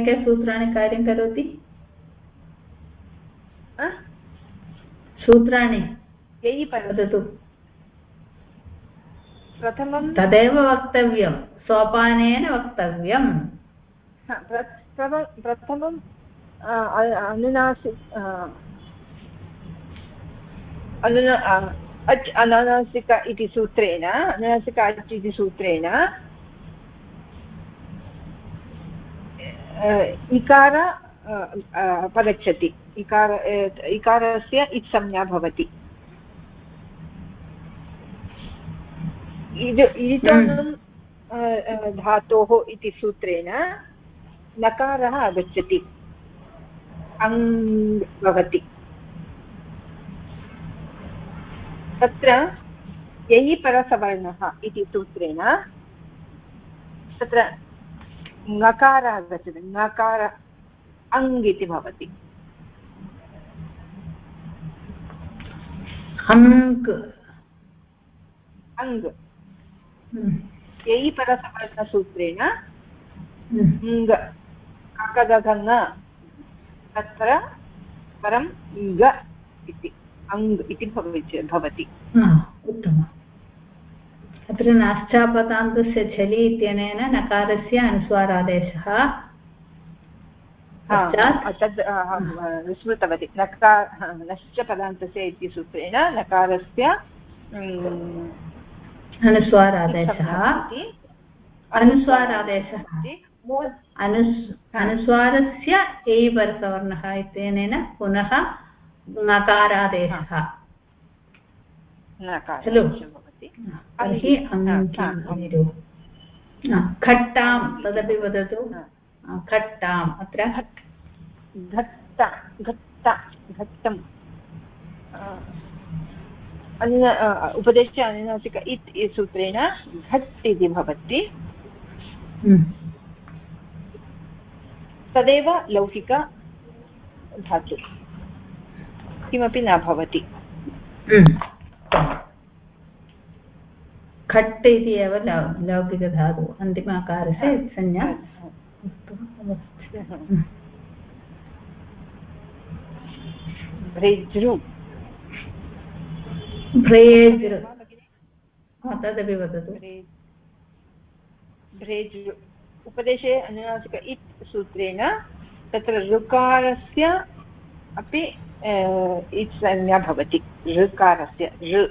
के सूत्राणि कार्यं करोति? सूत्राणि। ययि वदतु। प्रथमं तदेव वक्तव्यं। सोपानेन वक्तव्यम्। प्रथमं अनुनासि अनुना अच् अनानासिक इति सूत्रेण, अनुनासिक अच् इति सूत्रेण इकार अपगच्छति। इकार इकारस्य इत् संज्ञा भवति। इदितोनं धातोः इति सूत्रेण नकारः आगच्छति अङ् भवति। तत्र ययि परसवर्णः इति सूत्रेण तत्र ङकारः आगच्छति ङकार अङ् इति भवति। अङ्क् अङ्। ययि परसवर्णसूत्रेण ङ ककगङ तत्र परं ग इति। अङ् इति भवति। उत्तमम्। अत्र नाश्चापदान्तस्य झलि इत्यनेन नकारस्य अनुस्वारादेशः तद् स्मृतवती। नकार नश्च पदान्तस्य इति सूत्रेण नकारस्य अनुस्वारादेशः। अनुस्वारादेशः। अनुस् अनुस्वारस्य एवर्गवर्णः इत्यनेन पुनः नकारादेशः। खलु? तर्हि खट्टां तदपि वदतु। खट्टाम् अत्र। घट्ट घट्ट घट्टम्। अन्न उपदेशे अनुनासिक इत् सूत्रेण घट् इति भवति। तदेव लौकिक धातु। किमपि न भवति। खट् इति एव लौकिकधातु अन्तिमाकारस्य संज्ञा। भ्रेजृ भ्रेजृ तदपि वदतु। भ्रेजृ उपदेशे अनुनासिक इत् सूत्रेण तत्र ऋकारस्य अपि इत् संज्ञा भवति ऋकारस्य ऋ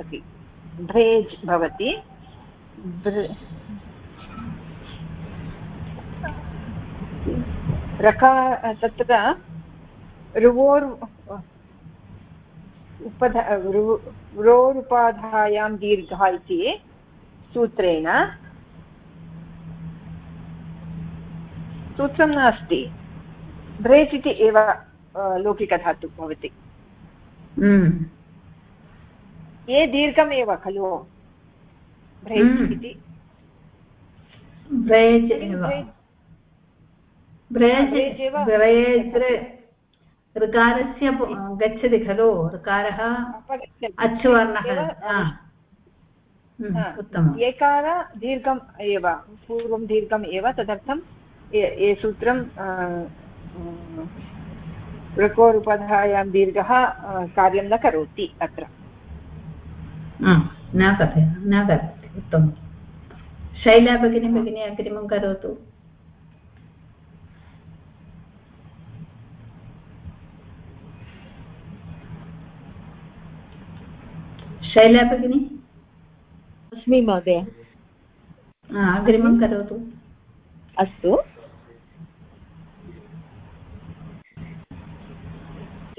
अपि भ्रेज् भवति रकार तत्र ऋवोर् उपधा ऋरोरुपाधायां दीर्घः इति सूत्रेण सूत्रं नास्ति ब्रेज् इति एव लौकिकधातु भवति। हम्म। ये दीर्घमेव खलु? ब्रेज् हम्म। इति ब्रेज् एव। ब्रेज् ब्रेज् ऋकारस्य गच्छति खलु? ऋकारः अच्वर्णः उत्तमम्। एकार दीर्घम् एव पूर्वं दीर्घम् एव तदर्थं ये सूत्रं ऋकोरुपधायां दीर्घः कार्यं न करोति अत्र। न कथय न करोति उत्तमं शैला भगिनी भगिनी अग्रिमं करोतु। शैला भगिनी? अस्मि महोदय। अग्रिमं करोतु। अस्तु।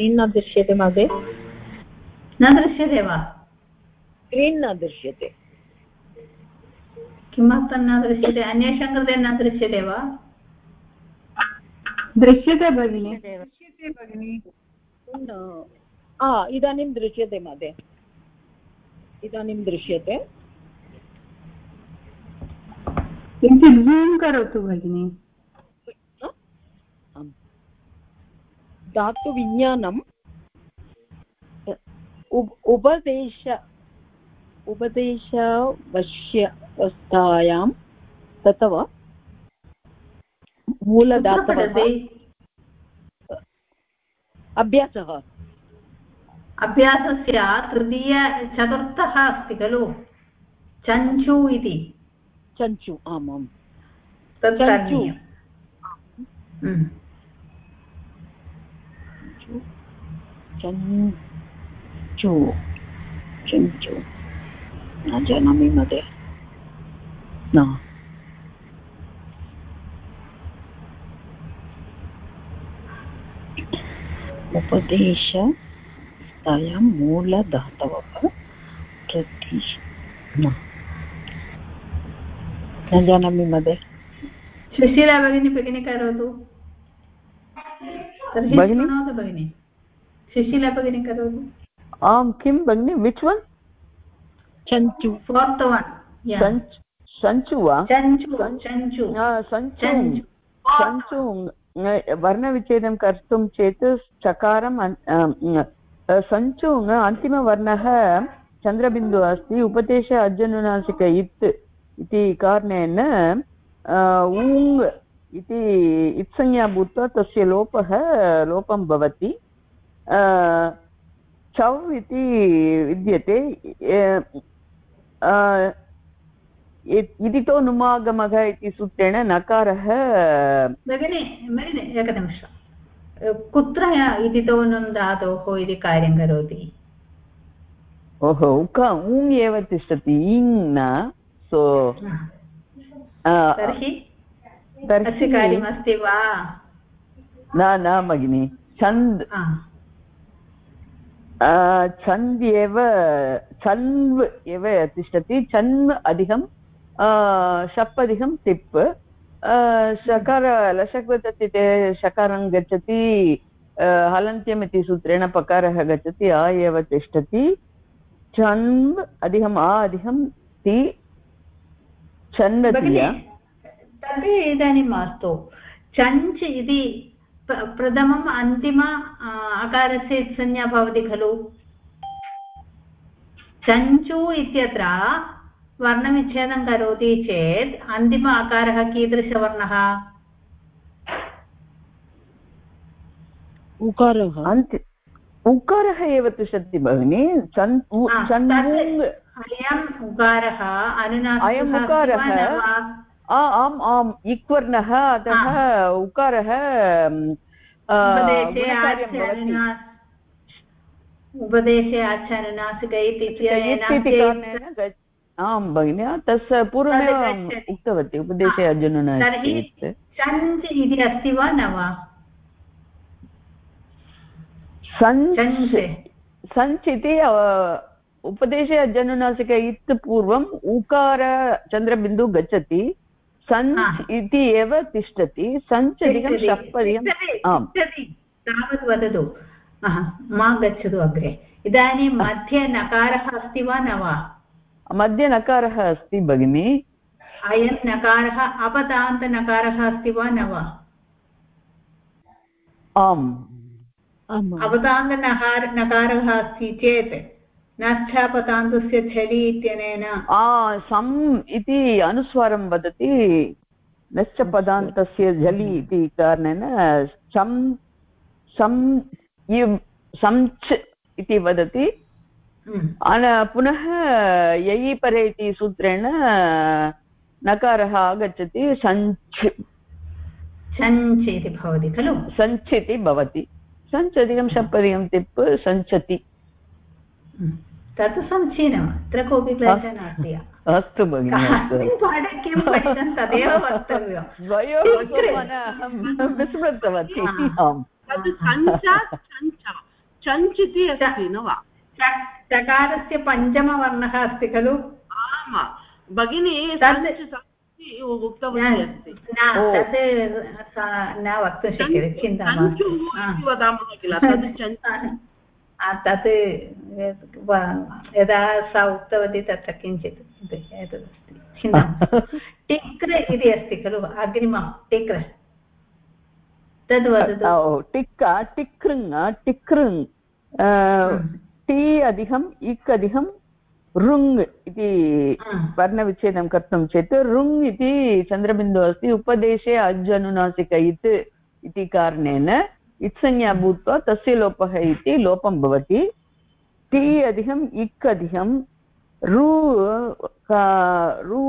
स्क्रीन् न दृश्यते महोदय न दृश्यते वा? स्क्रीन् न दृश्यते। किमर्थं न दृश्यते? अन्येषां कृते न दृश्यते वा? दृश्यते भगिनि। दृश्यते भगिनि। इदानीं दृश्यते महोदय इदानीं दृश्यते। किञ्चित् जूम् करोतु भगिनि। धातुविज्ञानम् उपदेश उपदेशवश्यवस्थायां तथवा मूलधातवः अभ्यासः। अभ्यासस्य तृतीय चतुर्थः अस्ति खलु? चञ्चु इति। चञ्चु आमां तत् चञ्चु। चञ्चु चञ्चु न जानामि महोदय न उपदेशतायां मूलधातवः प्रति न। न जानामि महोदय सुशीला भगिनी भगिनी करोतु तर्हि भगिनी? शृणोतु भगिनि सुशीला भगिनी करोतु आं किं भगिनि विच् वन् चञ्चु फोर्त् वन् सञ्च वा सञ्चु वर्णविच्छेदं कर्तुं चेत् चकारम् सञ्चु अन्तिमवर्णः चन्द्रबिन्दुः अस्ति उपदेश अजनुनासिक इत् इति कारणेन ऊङ् इति इत्संज्ञा भूत्वा तस्य लोपः लोपं भवति चौ इति विद्यते अ, इदितो नुमागमः इति सूत्रेण नकारः। भगिनि भगिनि एकनिमिषं कुत्र इति तोनं धातोः इति कार्यं करोति? ओहो उक ऊङ् एव तिष्ठति इङ् न सो तर्हि? अस्य कार्यमस्ति वा? न न भगिनि। छन्द् छन्द् एव छन्व् एव तिष्ठति छन्व् अधिकं शप् अधिकं तिप् शकार लशक्वतति ते शकारं गच्छति हलन्त्यम् इति सूत्रेण पकारः गच्छति आ एव तिष्ठति। छन्व् अधिकम् आ अधिकं ति छन्वति तर्हि इदानीं मास्तु। चञ्च् इति प्रथमम् अन्तिम अकारस्य संज्ञा भवति खलु। चञ्चु इत्यत्र वर्णविच्छेदं करोति चेत् अन्तिम अकारः कीदृशवर्णः? उकारः। उकारः एव तिष्ठति भगिनि। अयम् उकारः अनुनासिकः आम् आम् इक्वर्णः अतः उकारः आ, उपदेशे इति भगिनि तस्य पूर्वमेव। उक्तवती उपदेशे अर्जुनन तर्हि इति। अस्ति वा न वा? सञ्च् इति उपदेशे अजनुनासिक इत् पूर्वम् उकार चन्द्रबिन्दु गच्छति। सञ्च्। इति एव तिष्ठति। सञ्च् अधिकं शप् आम्। तावत् वदतु। मा गच्छतु अग्रे। इदानीं मध्ये नकारः अस्ति वा न वा? मध्ये नकारः अस्ति भगिनि। अयं नकारः अपदान्तनकारः अस्ति वा न वा? आम्। अवदान्तनकार नकारः अस्ति चेत्। नश्चापदान्तस्य झलि इत्यनेन। आ सम् इति अनुस्वारं वदति। नश्च पदान्तस्य झलि इति कारणेन सम् सम् इव् सञ्च् इति वदति। हम्म, पुनः ययि परे इति सूत्रेण नकारः आगच्छति। सञ्च् छञ्च् इति भवति खलु? सञ्च् इति भवति। सञ्च् अधिकं शप्पदिकं तिप् सञ्चति तत् समीचीनम् अत्र कोऽपि क्लेशः नास्ति. अस्तु भगिनि पाठे किं पठितं तदेव वक्तव्यं विस्मृतवती तद् इति अस्ति न वा? चकारस्य पञ्चमवर्णः अस्ति खलु? आम्. भगिनी उक्तवती अस्ति. तत् न वक्तुं शक्यते चिन्ता वदामः किल? तद् तत् यदा सा उक्तवती तत्र किञ्चित् एतदस्ति। चिन्ता (laughs) टिक्र इति अस्ति खलु अग्रिमं टिक्र। तद् वदतु। टिक्का टिक्कृङ् टिक्कृङ् टि अधिकम् इक् अधिकं रुङ् इति वर्णविच्छेदं कर्तुं चेत् रुङ् इति चन्द्रबिन्दुः अस्ति उपदेशे अज्जनुनासिक इत् इति कारणेन इत्संज्ञा भूत्वा तस्य लोपः इति लोपं भवति। टि अधिकम् इक् अधिकं रु रु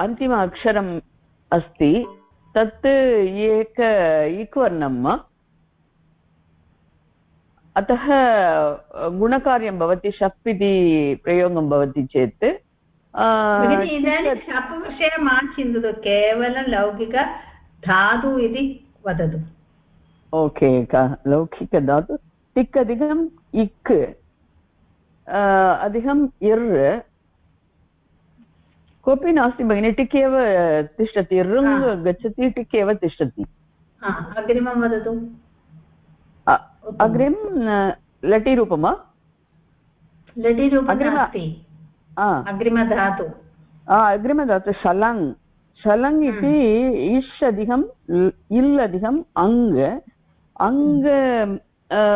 अन्तिम अक्षरम् अस्ति। तत् एक इक्वर्णम् अतः गुणकार्यं भवति शप् इति प्रयोगं भवति चेत्। शप् विषये मा चिन्तयतु केवलं लौकिक धातु इति वदतु। ओके लौकिकधातु टिक् अधिकम् इक् अधिकम् इर् कोऽपि नास्ति भगिनि टिक् एव तिष्ठति ऋङ् गच्छति टिक् एव तिष्ठति अग्रिमं वदतु अग्रिमं लटिरूपं वा अग्रिमधातु अग्रिमधातु शलङ् शलङ् इति इष् अधिकम् इल् अधिकम् अङ् अङ्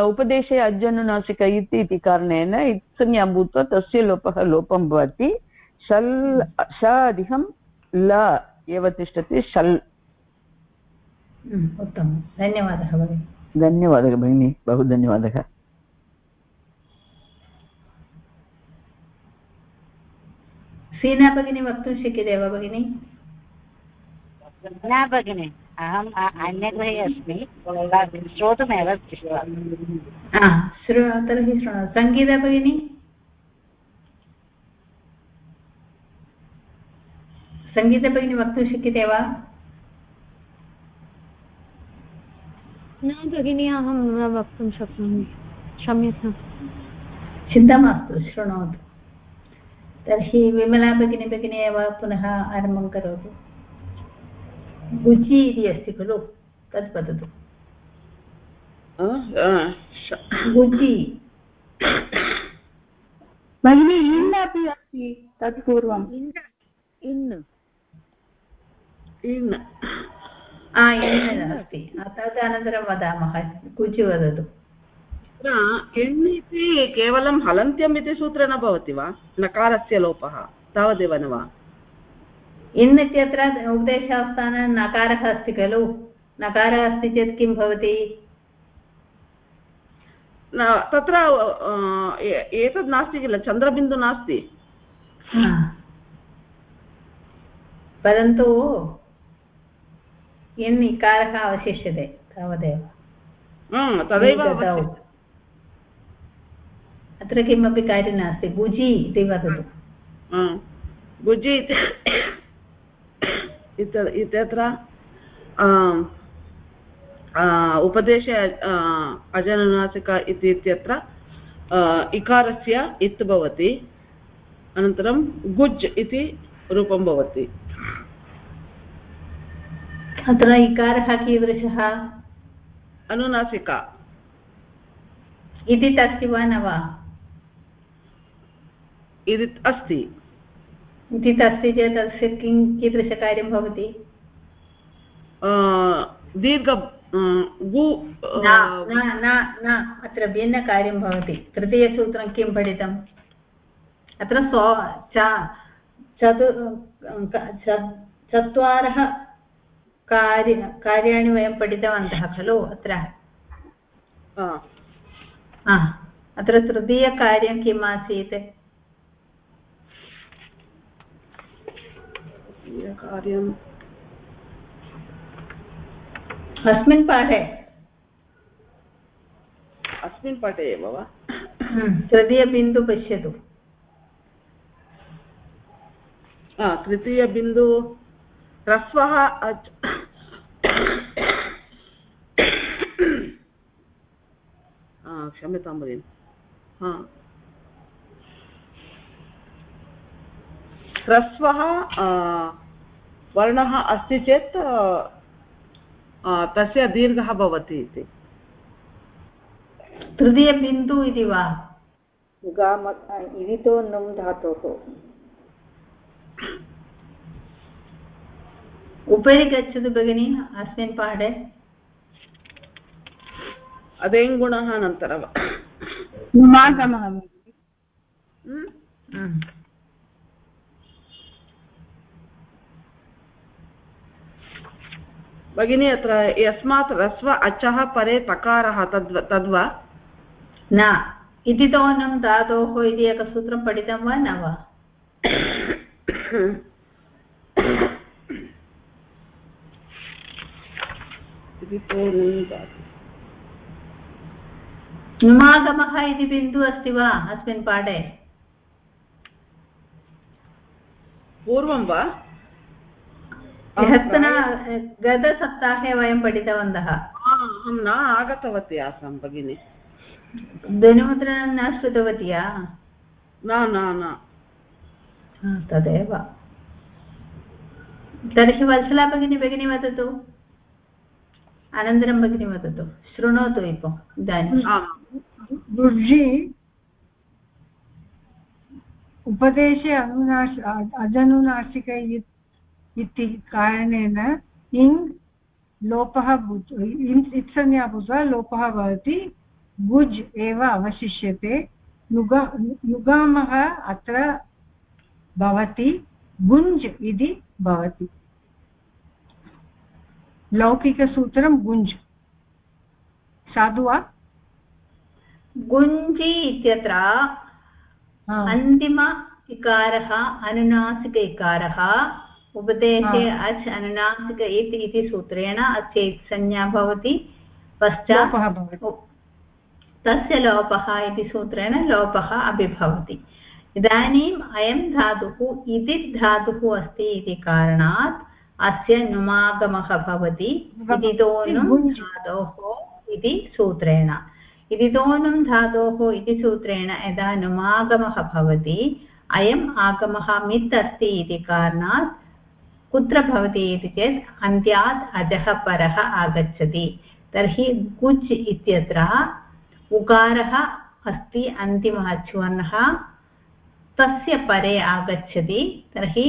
उपदेशे अज्जनुनासिक इति इति कारणेन इत्संज्ञा भूत्वा तस्य लोपः लोपं भवति। शल् श अधिकं ल एव तिष्ठति शल्। उत्तमं। धन्यवादः भगिनि। धन्यवादः भगिनि। बहु धन्यवादः। सीना भगिनी वक्तुं शक्यते वा भगिनि? न भगिनि। अहम् अन्यगृहे अस्मि श्रोतुमेव तर्हि शृणु सङ्गीता भगिनि? सङ्गीता भगिनी वक्तुं शक्यते वा? न भगिनि अहं न वक्तुं शक्नोमि। क्षम्यतां चिन्ता मास्तु शृणोतु तर्हि विमला भगिनी भगिनी एव पुनः आरम्भं करोतु। गुजि इति अस्ति खलु तत् वदतु गुजि भगिनी इन् अपि अस्ति तत् पूर्वम् इन् इन् अस्ति तद् अनन्तरं वदामः कुचि वदतु। इण् इति केवलं हलन्त्यम् इति सूत्रेण भवति वा? नकारस्य लोपः तावदेव न वा? इन् इत्यत्र उपदेशास्थाने नकारः अस्ति खलु? नकारः अस्ति चेत् किं भवति? तत्र एतत् नास्ति किल? चन्द्रबिन्दु नास्ति? परन्तु इन् इकारः अवशिष्यते तावदेव। तदैव अत्र किमपि कार्यं नास्ति। भुजि इति वदतु। भुजि इति इत्यत्र उपदेशे अजनुनासिक इति इत्यत्र इकारस्य इत् भवति अनन्तरं गुज् इति रूपं भवति। अत्र इकारः कीदृशः? अनुनासिका। इति अस्ति वा न वा? इति अस्ति। इति अस्ति चेत् तस्य किं कीदृशकार्यं भवति? दीर्घ गु न न अत्र भिन्नकार्यं भवति। तृतीयसूत्रं किं पठितम् अत्र स्व चतु चत्वारः कार्य कार्याणि वयं पठितवन्तः खलु अत्र? अत्र तृतीयकार्यं किम् आसीत् कार्यम् अस्मिन् पाठे। अस्मिन् पाठे एव वा? तृतीयबिन्दु पश्यतु। तृतीयबिन्दु। ह्रस्वः (coughs) क्षम्यतां भगिनि। ह्रस्वः वर्णः अस्ति चेत् तस्य दीर्घः भवति इति। तृतीयबिन्दु इति वा? गाम इदितो नुम् धातोः। उपरि गच्छतु भगिनि अस्मिन् पाठे। अदेङ्गुणः अनन्तरं नुमागमः भगिनी अत्र यस्मात् ह्रस्व अचः परे तकारः तद् तद्वा? न। इति तोनं धातोः इति एकसूत्रं पठितं वा न वा? नुमागमः इति बिन्दुः अस्ति वा अस्मिन् पाठे? पूर्वं वा? ह्यस्तन गतसप्ताहे वयं पठितवन्तः। अहं न आगतवती आसं भगिनि। ध्वनिमुद्रणं न श्रुतवती न। न तदेव। तर्हि वत्सला भगिनी भगिनी वदतु। अनन्तरं भगिनी वदतु। शृणोतु इपो इदानीं। उपदेशे अनुनाश अजनुनासिक इति कारणेन इङ् लोपः इत्संज्ञा भूत्वा लोपः भवति गुज् एव अवशिष्यते। युगा युगामः अत्र भवति गुञ्ज् इति भवति। लौकिकसूत्रं गुञ्ज्। साधु वा? गुञ्जि इत्यत्र अन्तिम इकारः अनुनासिक इकारः उपदेशे अच् अनुनासिक इत् इति सूत्रेण अस्य संज्ञा भवति। पश्चात् तस्य लोपः इति सूत्रेण लोपः अपि भवति इदानीम् अयं धातुः इति धातुः अस्ति इति कारणात् अस्य नुमागमः भवति। इदितोनुं धातोः इति सूत्रेण। इदितोनुं धातोः इति सूत्रेण यदा नुमागमः भवति अयम् आगमः मित् अस्ति इति कारणात् कुत्र भवति इति चेत् अन्त्यात् अजः परः आगच्छति। तर्हि गुज् इत्यत्र उकारः अस्ति अन्तिमः अचुवर्णः तस्य परे आगच्छति। तर्हि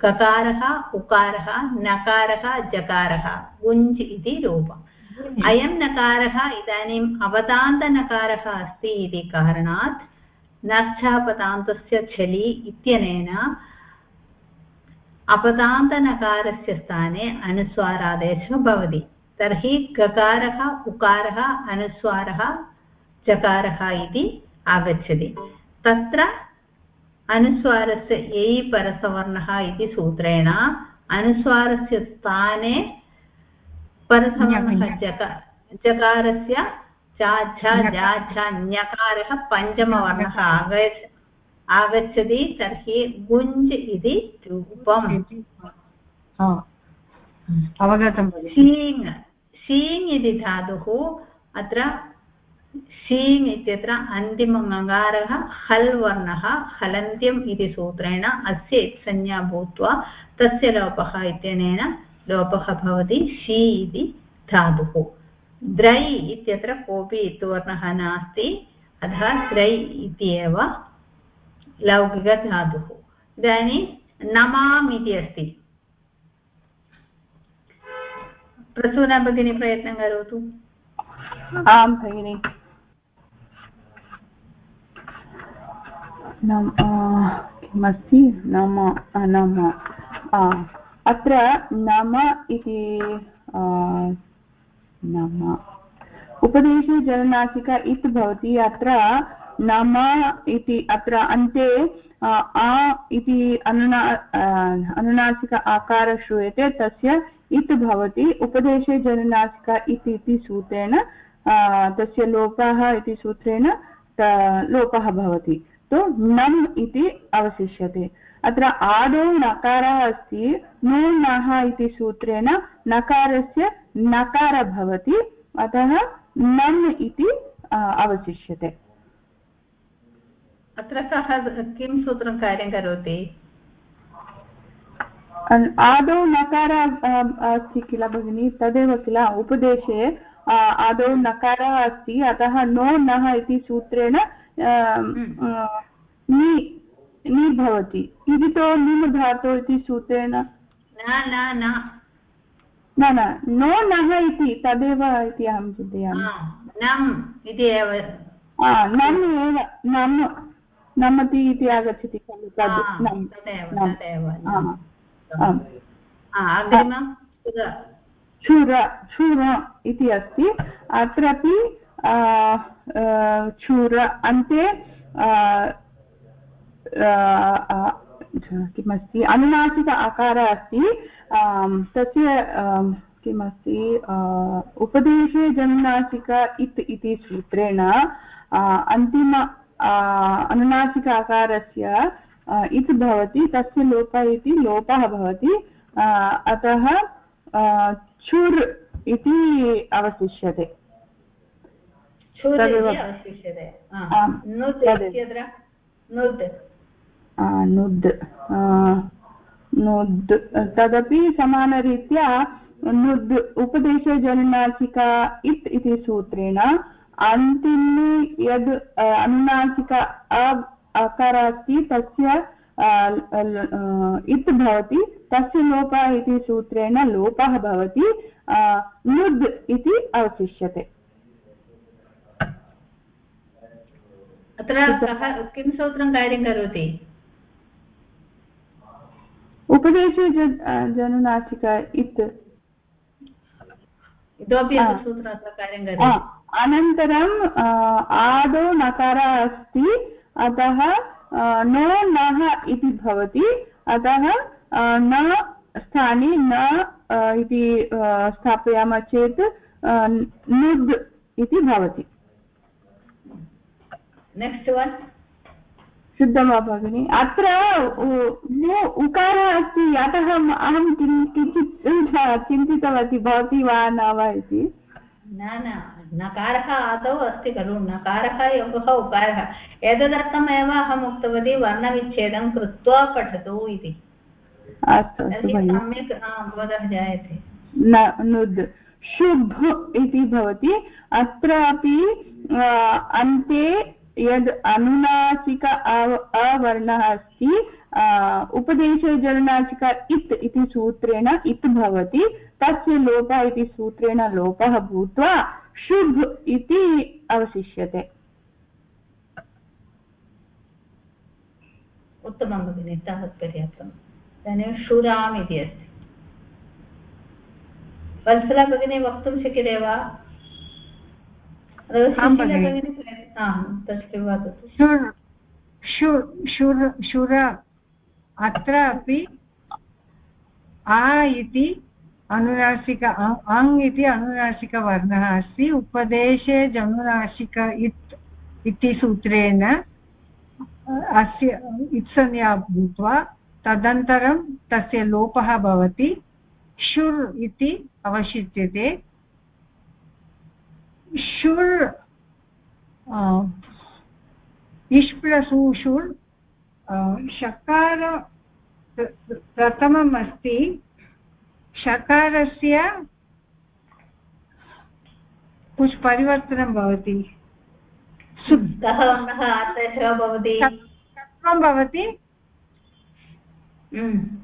ककारः उकारः नकारः जकारः गुञ्ज् इति रूपम्। अयं नकारः इदानीम् अवदान्तनकारः अस्ति इति कारणात् नक्षापदान्तस्य छलि इत्यनेन अपदान्तनकारस्य स्थाने अनुस्वारादेशः भवति। तर्हि गकारः, उकारः, अनुस्वारः, चकारः इति आगच्छति। तत्र अनुस्वारस्य यै परसवर्णः इति सूत्रेण अनुस्वारस्य स्थाने परसवर्णः जक, जकारस्य चा झ झ, ञकारः पञ्चमवर्णः आगच्छ आगच्छति तर्हि गुञ्ज् इति रूपम्। अवगतं शीङ् शीङ् इति धातुः अत्र शीङ् इत्यत्र अन्तिमङ्गारः हल् वर्णः हलन्त्यम् इति सूत्रेण अस्य संज्ञा भूत्वा तस्य लोपः इत्यनेन लोपः भवति शी इति धातुः। द्रै इत्यत्र कोऽपि इत्वर्णः नास्ति। अतः द्रै इति एव लौकिकधातुः इदानीं नमाम् इति अस्ति प्रसूना भगिनी प्रयत्नं करोतु आं भगिनि किमस्ति नम नम अत्र नम इति नम उपदेशे जननासिका इत् भवति अत्र नम इति अत्र अन्ते आ इति अनुना अनुनासिक आकारः श्रूयते, तस्य इत् भवति, उपदेशे जननासिका इत् इति सूत्रेण तस्य लोपः इति सूत्रेण लोपः भवति। तो नम् इति अवशिष्यते। अत्र आदौ नकारः अस्ति नो नः इति सूत्रेण नकारस्य नकार भवति, अतः नम् इति अवशिष्यते। अत्र कः किं सूत्रं कार्यं करोति? आदौ नकार अस्ति किल भगिनि? तदेव किल उपदेशे आदौ नकारः अस्ति अतः नो नः इति सूत्रेण नि नि भवति। इदितो निम् धातु इति सूत्रेण। न न नो। नः इति तदेव इति अहं चिन्तयामि। नम् इति एव। नम् एव नम्। नमति इति आगच्छति खलु छुर छुर इति अस्ति। अत्रापि छुर अन्ते किमस्ति? अनुनासिक आकारः अस्ति। तस्य किमस्ति? उपदेशे जनुनासिक इत् इति सूत्रेण अन्तिम अनुनासिक आकारस्य इत् भवति तस्य लोपः इति लोपः भवति अतः छुर् इति अवशिष्यते। नुद् नुद्। तदपि समानरीत्या नुद् उपदेशजनुनासिका इत् इति सूत्रेण अन्तिमे यद् अनुनासिक अकारः अस्ति तस्य इत् भवति तस्य लोपः इति सूत्रेण लोपः भवति नुद् इति अवशिष्यते। अत्र कः किं सूत्रं कार्यं करोति? उपदेशे जनुनासिक इत्। इतोपि अत्र कार्यं करोति। अनन्तरम् आदौ नकारः अस्ति अतः नो नः इति भवति अतः न स्थाने न इति स्थापयामः चेत् नुद् इति भवति नेक्स्ट् वन् शुद्धं वा भगिनि अत्र उकारः अस्ति अतः अहं किञ्चित् चिन्तितवती भवती वा न वा इति न न नकारः आदौ अस्ति खलु। नकारः योगः उकारः एतदर्थमेव अहम् उक्तवती वर्णविच्छेदं कृत्वा पठतु इति। सम्यक् बोधः जायते। नुद्। शुभ इति भवति। अत्रापि अन्ते यद् अनुनासिक अवर्णः अस्ति उपदेशजलनासिक इत् इति सूत्रेण इत् भवति। तस्य लोपः इति सूत्रेण लोपः भूत्वा शुभ इति अवशिष्यते। उत्तमं भगिनि तावत् पर्याप्तम्। इदानीं शुराम् इति अस्ति। वत्सला भगिनी वक्तुं शक्यते वा? शुर अत्र अपि आ इति अनुनासिक अङ् इति अनुनासिकवर्णः अस्ति। उपदेशे जनुनासिक इत्, इति सूत्रेण, अस्य, इत्संज्ञा भूत्वा तदनन्तरं तस्य लोपः भवति। शुर् इति अवशिष्यते। शुर् इष् प्लस् शुर् शकार प्रथमम् अस्ति शकारस्य कुछ परिवर्तनं भवति। कथं भवति।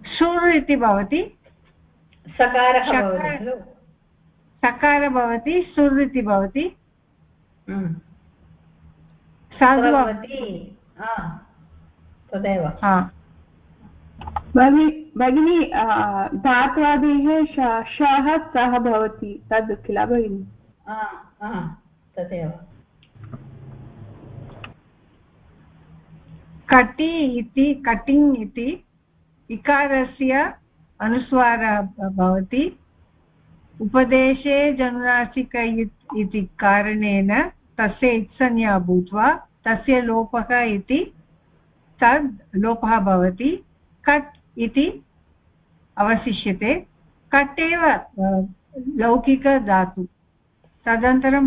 सुर् इति भवति। सकारः सकार भवति सुर् इति भवति। तदेव। भगिनी धात्वादेः शः सः भवति, तद् किल भगिनि? तदेव। कटि इति, कटिङ् इति, इकारस्य अनुस्वारः भवति। उपदेशे जनुनासिक इति कारणेन तस्य इत्संज्ञा भूत्वा, तस्य लोपः इति, तद् लोपः भवति। कट् इति अवशिष्यते। कट् एव लौकिकधातु तदनन्तरं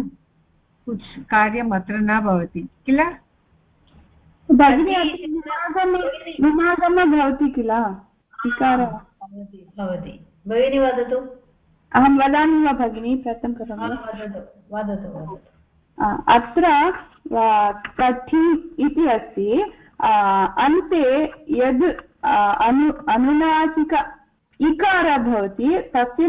कुछ कार्यम् अत्र न भवति। किल? भवति किल? भवति भगिनी वदतु। अहं वदामि वा भगिनी? प्रथमं करोमि वदतु वदतु अत्र कठि इति अस्ति। अन्ते यद् अनु अनुनासिक इकारः भवति, तस्य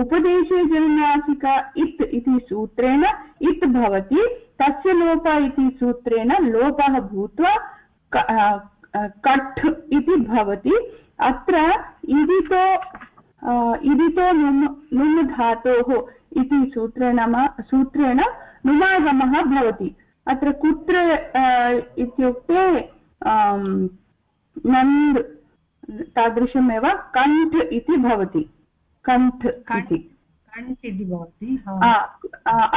उपदेशे जनुनासिक इत् इति सूत्रेण इत् भवति, तस्य लोप इति सूत्रेण लोपः भूत्वा कट् इति भवति। अत्र इदितो इदितो नुम् नुम् धातोः इति सूत्रेण सूत्रेण नुमागमः भवति। अत्र कुत्र इत्युक्ते नन्द् तादृशमेव कण्ठ् इति भवति। कण्ठ् इति। कण्ठ् इति भवति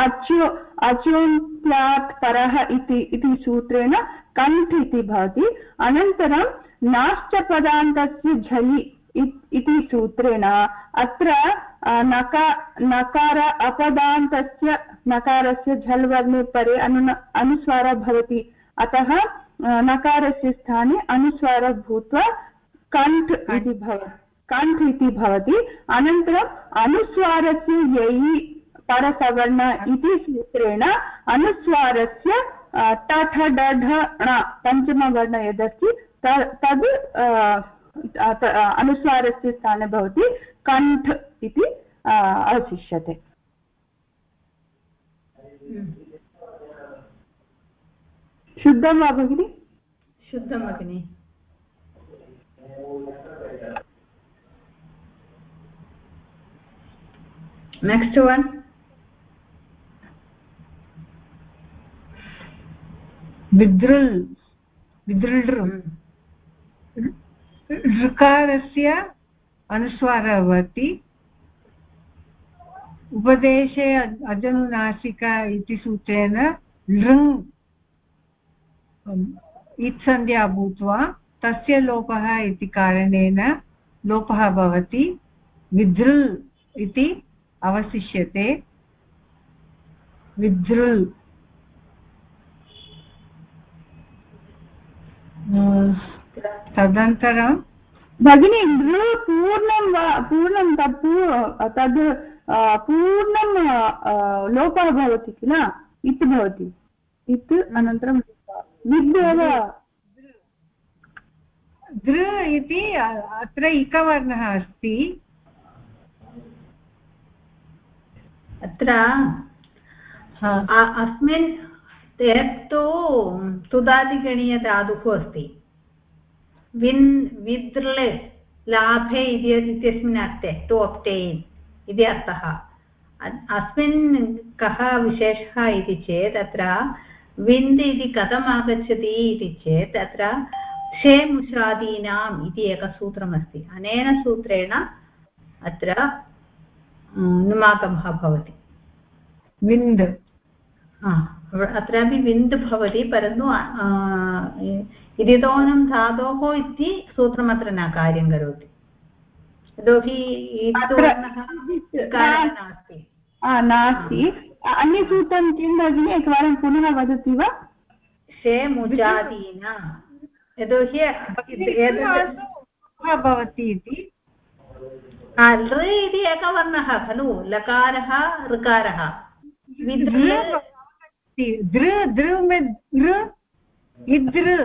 अच्यो अचोन्त्यात् परः इति इति सूत्रेण कण्ठ् इति भवति। अनन्तरं नाश्च पदान्तस्य झलि इति सूत्रेण अत्र नका नकार अपदान्तस्य नकारस्य झल् वर्णे परे अनु अनुस्वारः भवति। अतः नकारस्य स्थाने अनुस्वारः भूत्वा कण्ठ् इति भवति कण्ठ् इति भवति। अनन्तरम् अनुस्वारस्य यै परसवर्ण इति सूत्रेण अनुस्वारस्य टठ डढ ण पञ्चमवर्ण यदस्ति तद् अनुस्वारस्य स्थाने भवति। कण्ठ् इति अवशिष्यते। शुद्धं वा भगिनि? शुद्धं भगिनि। नेक्स्ट् वन् विदृल् विदृढृ ऋकारस्य अनुस्वारः भवति उपदेशे अजनुनासिका इति सूत्रेण लृङ् इत्सन्ध्या भूत्वा तस्य लोपः इति कारणेन लोपः भवति विधृल् इति अवशिष्यते। विधृल् तदनन्तरं भगिनी नृ पूर्णं वा पूर्णं तत् तद् पूर्णं लोपः भवति किल? इत् भवति। इत् अनन्तरं विद् एव दृ इति अत्र इकवर्णः अस्ति। अत्र अस्मिन् यत्तु तुदादिगणीयधातुः अस्ति। विन् विद्ले लाभे इति इत्यस्मिन् अर्थे टु अप्टेन् इति अर्थः। अस्मिन् कः विशेषः इति चेत् अत्र विन्द् इति कथम् आगच्छति इति चेत् अत्र क्षेमुषादीनाम् इति एकसूत्रमस्ति अनेन सूत्रेण अत्र नुमागमः भवति। विन्द् अत्रापि विन्द् भवति परन्तु इदितोनं धातोः इति सूत्रमत्र न कार्यं करोति यतोहि नास्ति नास्ति अन्यसूत्रं किं भगिनि एकवारं पुनः वदति वा शेमुजादीना यतोहि भवति इति लृ इति एकवर्णः खलु लकारः ऋकारः। दृ दृ दृ इदृ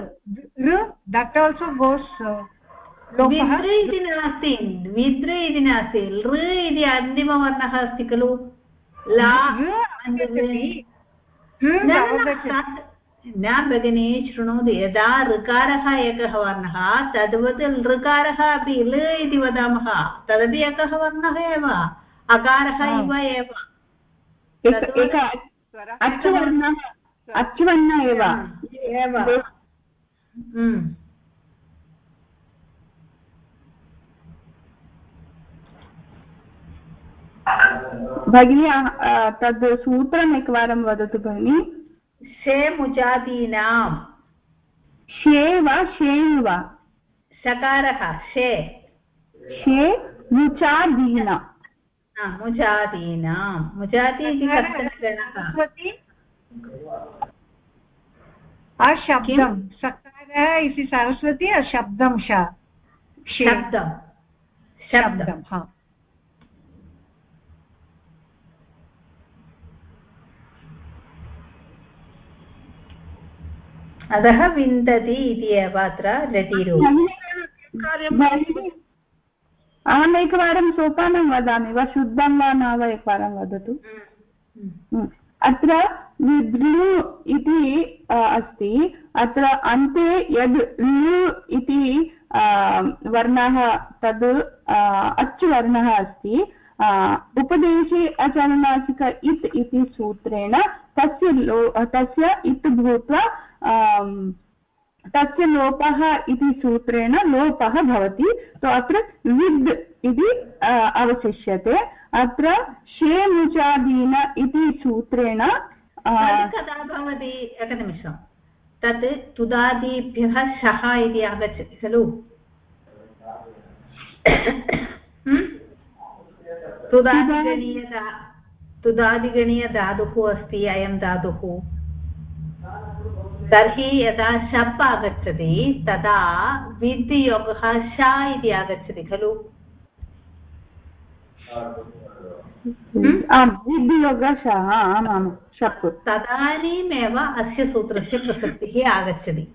दृ दट् आल्सो गोस् विद्र इति नास्ति विद्र इति नास्ति लृ इति अन्तिमवर्णः अस्ति खलु। ला न भगिनी शृणोतु। यदा ऋकारः एकः वर्णः तद्वत् लृकारः अपि लृ इति वदामः। तदपि एकः वर्णः एव अकारः इव एव। अच्वर्णः एव। हम्म। भगिनी तद् सूत्रम् एकवारं वदतु भगिनि। शे मुजादीनां शे वा शेन् वा शकारः शे शे मुचादीना मुजादीनां मुजादि इति अशब्दं सकारः इति सरस्वती अशब्दं शब्दं शब्दं हा अतः विन्दति इति एव अत्र लटीरूपम् अहम् एकवारं सोपानं वदामि वा शुद्धं वा न वा एकवारं वदतु हम्म। हम्म। अत्र लृ इति अस्ति अत्र अन्ते यद् लृ इति वर्णः तद् अच् वर्णः अस्ति उपदेशे अचरणासिक इत् इति सूत्रेण तस्य लो तस्य इत् भूत्वा तस्य लोपः इति सूत्रेण लोपः भवति। तो अत्र विद् इति अवशिष्यते। अत्र शेमुचादीन इति सूत्रेण कदा भवति एकनिमिषं तत् तुदादिभ्यः शः इति आगच्छति, खलु? तुदादिगणीयदा तुदादिगणीयधातुः अस्ति, अयं धातुः तर्हि यदा शप् आगच्छति तदा विद्योगः श इति आगच्छति खलु? तदानीमेव अस्य सूत्रस्य प्रसक्तिः आगच्छति।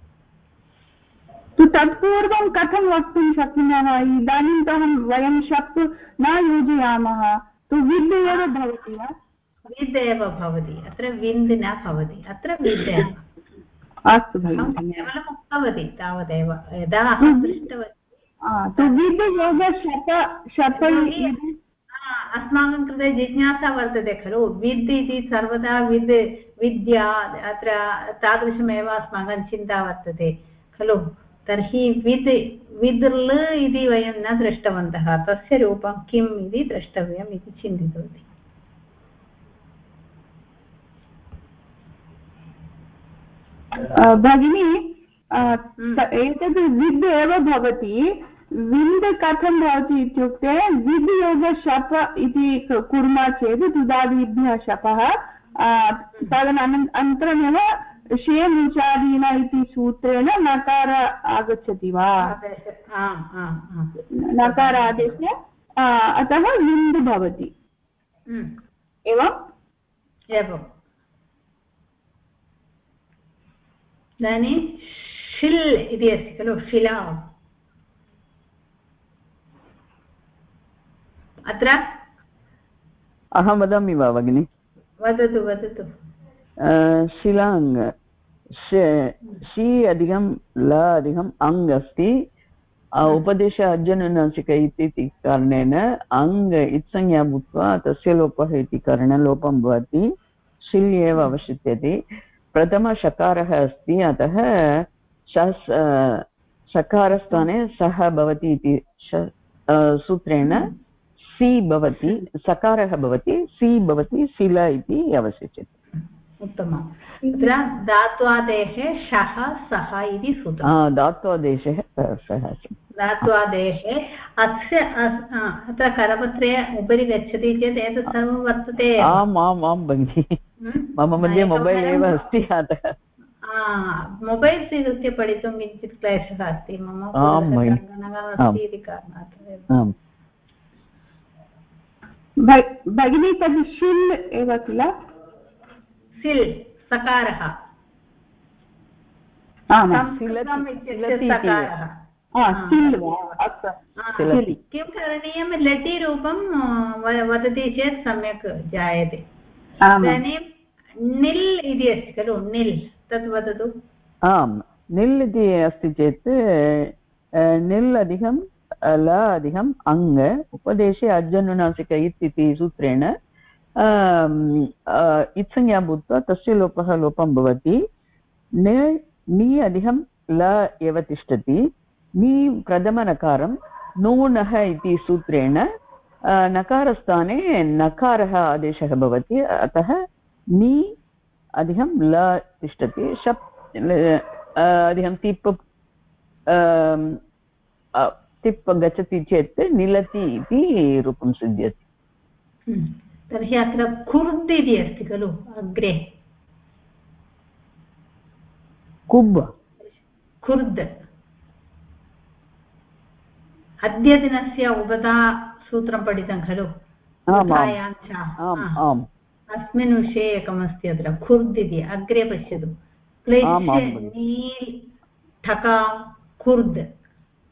तु तत्पूर्वं कथं वक्तुं शक्नुमः? इदानीं तु अहं वयं शप् न योजयामः। तु विद् एव भवति वा? विद् एव भवति। अत्र विन्द् न भवति। अत्र विद् एव। अस्तु भगिनि उक्तवती तावदेव यदा अहं दृष्टवती। अस्माकं कृते जिज्ञासा वर्तते खलु। विद् इति सर्वदा विद् विद्या अत्र तादृशमेव अस्माकं चिन्ता वर्तते खलु। तर्हि विद् विदृ इति वयं न दृष्टवन्तः। तस्य रूपं किम् इति द्रष्टव्यम् इति चिन्तितवती। भगिनी एतद् विद् एव भवति। विन्द् कथं भवति इत्युक्ते विद् योग शप इति कुर्मः चेत् तुदादिभ्यः शपः। तदनन्तरमेव शेमुचादीन इति सूत्रेण नकार आगच्छति वा? नकार आदेशे अतः विन्द् भवति। एवम् एवम्। इदानीं शिल् इति अस्ति खलु शिला अत्र अहं वदामि वा भगिनि वदतु वदतु शिलाङ् शि अधिकं ल अधिकम् अङ् अस्ति उपदेश अर्जुननासिक इति कारणेन अङ् इत्संज्ञा भूत्वा तस्य लोपः इति कारणलोपं भवति शिल् एव अवशिष्यते प्रथमशकारः अस्ति अतः शकारस्थाने सः भवति इति सूत्रेण सि भवति सकारः भवति सि भवति शिल इति अवशिष्यते। उत्तमम्। अत्र धात्वादेशे शः सः इति सूत्रं धात्वादेशः सः धात्वादेशे अस्य अत्र करपत्रे उपरि गच्छति चेत् एतत् सर्वं वर्तते। आम् आम् आं भगिनि। मम मध्ये मोबैल् एव अस्ति अतः मोबैल् स्वीकृत्य पठितुं किञ्चित् क्लेशः अस्ति। मम अस्ति इति कारणात्। भगिनी तद् शिल् एव किल? सिल् सकारः। किं करणीयं लटिरूपं वदति चेत् सम्यक् जायते। इदानीं निल् इति अस्ति खलु निल् तत् वदतु। आम् निल् इति अस्ति चेत् निल् अधिकं ल अधिकम् अङ् उपदेशे अर्जनुनासिक इत् इति सूत्रेण इत्संज्ञा भूत्वा तस्य लोपः लोपं भवति। नि अधिकं ल एव तिष्ठति। नि प्रथमनकारं नूनः इति सूत्रेण नकारस्थाने नकारः आदेशः भवति अतः नि अधिकं ल तिष्ठति शप् अधिकं तिप् तिप् गच्छति चेत् निलति इति रूपं सिद्ध्यति। हम्म। तर्हि अत्र कुर्द् इति अस्ति खलु अग्रे। कुब् कुर्द् अद्यदिनस्य उपधा सूत्रं पठितं खलु? अस्मिन् विषये एकमस्ति अत्र खुर्द् इति अग्रे पश्यतु। नील् ठका कुर्द्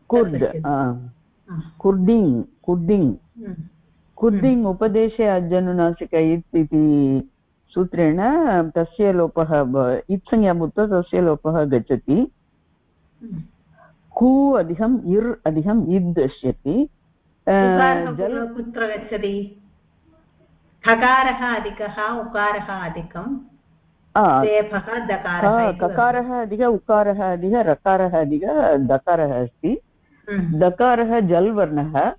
कुर्द् कुर्दिङ् कुर्दिङ् कुर्दिङ् उपदेशे अजनुनासिक इत् इति सूत्रेण तस्य लोपः इत्संज्ञा भूत्वा तस्य लोपः गच्छति। कु अधिकम् इर् अधिकम् इद् दश्यति। कुत्र गच्छति ठकारः अधिकः उकारः अधिकं। ककारः अधिक उकारः अधिक रकारः अधिक दकारः अस्ति। हम्म। दकारः जल् वर्णः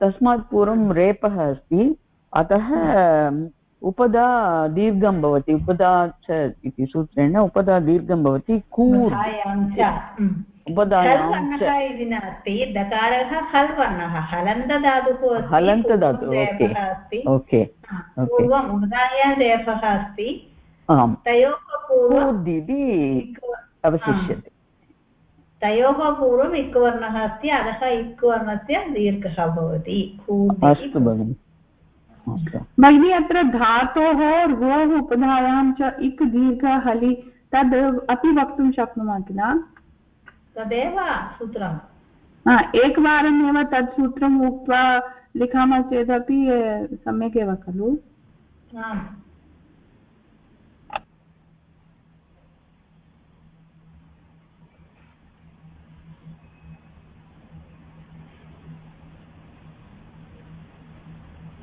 तस्मात् पूर्वं रेपः अस्ति। अतः उपदा दीर्घं भवति उपदा च इति सूत्रेण उपदा दीर्घं भवति कूर्। उपदायां च इति नास्ति दकारः हल् वर्णः हलन्तधातुः हलन्तधातुः अस्ति ओके पूर्वम् उदायां रेफः अस्ति आम् तयोः पूर्वम् अवशिष्यते तयोः पूर्वम् इक् वर्णः अस्ति अतः इक् वर्णस्य दीर्घः भवति अस्तु भगिनि भगिनी अत्र धातोः रोः उपधायां च इक् दीर्घ हलि तद् अपि वक्तुं शक्नुमः किल तदेव सूत्रम्। एकवारम् एव तत् सूत्रम् उक्त्वा लिखामः चेदपि सम्यक् एव खलु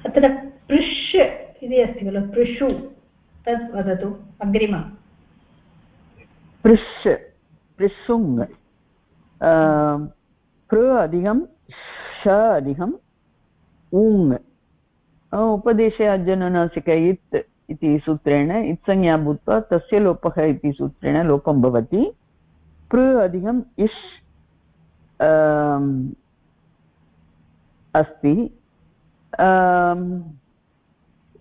अत्र पृष् इति अस्ति खलु पृषु। तत् वदतु अग्रिम पृष् पृष्सुङ् पृ अधिकं, श अधिकम् ऊङ् उपदेशे अजनुनासिक इत् इति सूत्रेण इत्संज्ञा भूत्वा तस्य लोपः इति सूत्रेण लोपं भवति। पृ अधिकम् इष् अस्ति।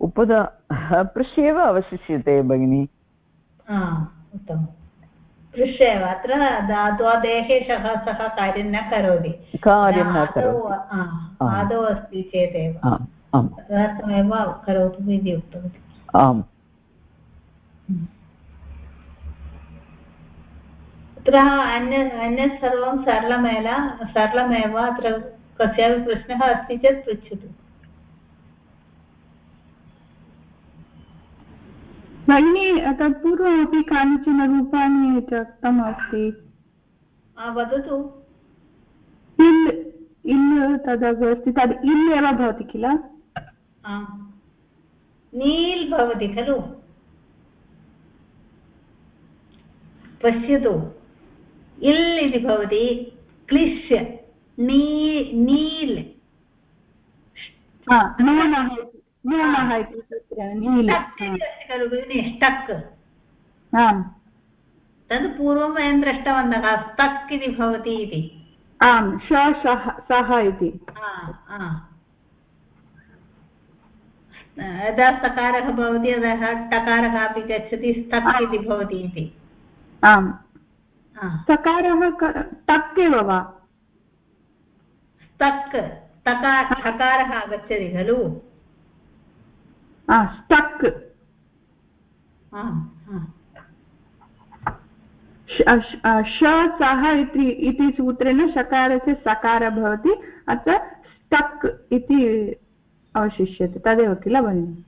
उपदा पृष् एव अवशिष्यते, भगिनि। पृष् एव अत्र धात्वादेः सः सः कार्यं न करोति। कार्यं न करोति। आदौ अस्ति चेदेव तदर्थमेव करोतु इति उक्तवती। आम्। अत्र अन्य अन्यत् सर्वं सरलमेव सरलमेव अत्र कस्यापि प्रश्नः अस्ति चेत् पृच्छतु। भगिनी तत्पूर्वमपि कानिचन रूपाणि उक्तमस्ति वदतु। इल् इल् तदपि अस्ति तद् इल् एव भवति किल? नील् भवति खलु। पश्यतु। इल् इति भवति क्लिश् नी नील्। न्यूनः इति खलु भगिनि? स्टक् आम्। तद् पूर्वं वयं दृष्टवन्तः स्तक् इति भवति इति। आम् सः इति। यदा सकारः भवति अतः टकारः अपि गच्छति स्तक् इति भवति इति। आम्। सकारः टक् एव वा? स्तक् तकार ठकारः आगच्छति खलु। स्टक् श सः इति सूत्रेण शकारस्य सकारः भवति अत्र स्टक् इति अवशिष्यते तदेव किल भगिनि।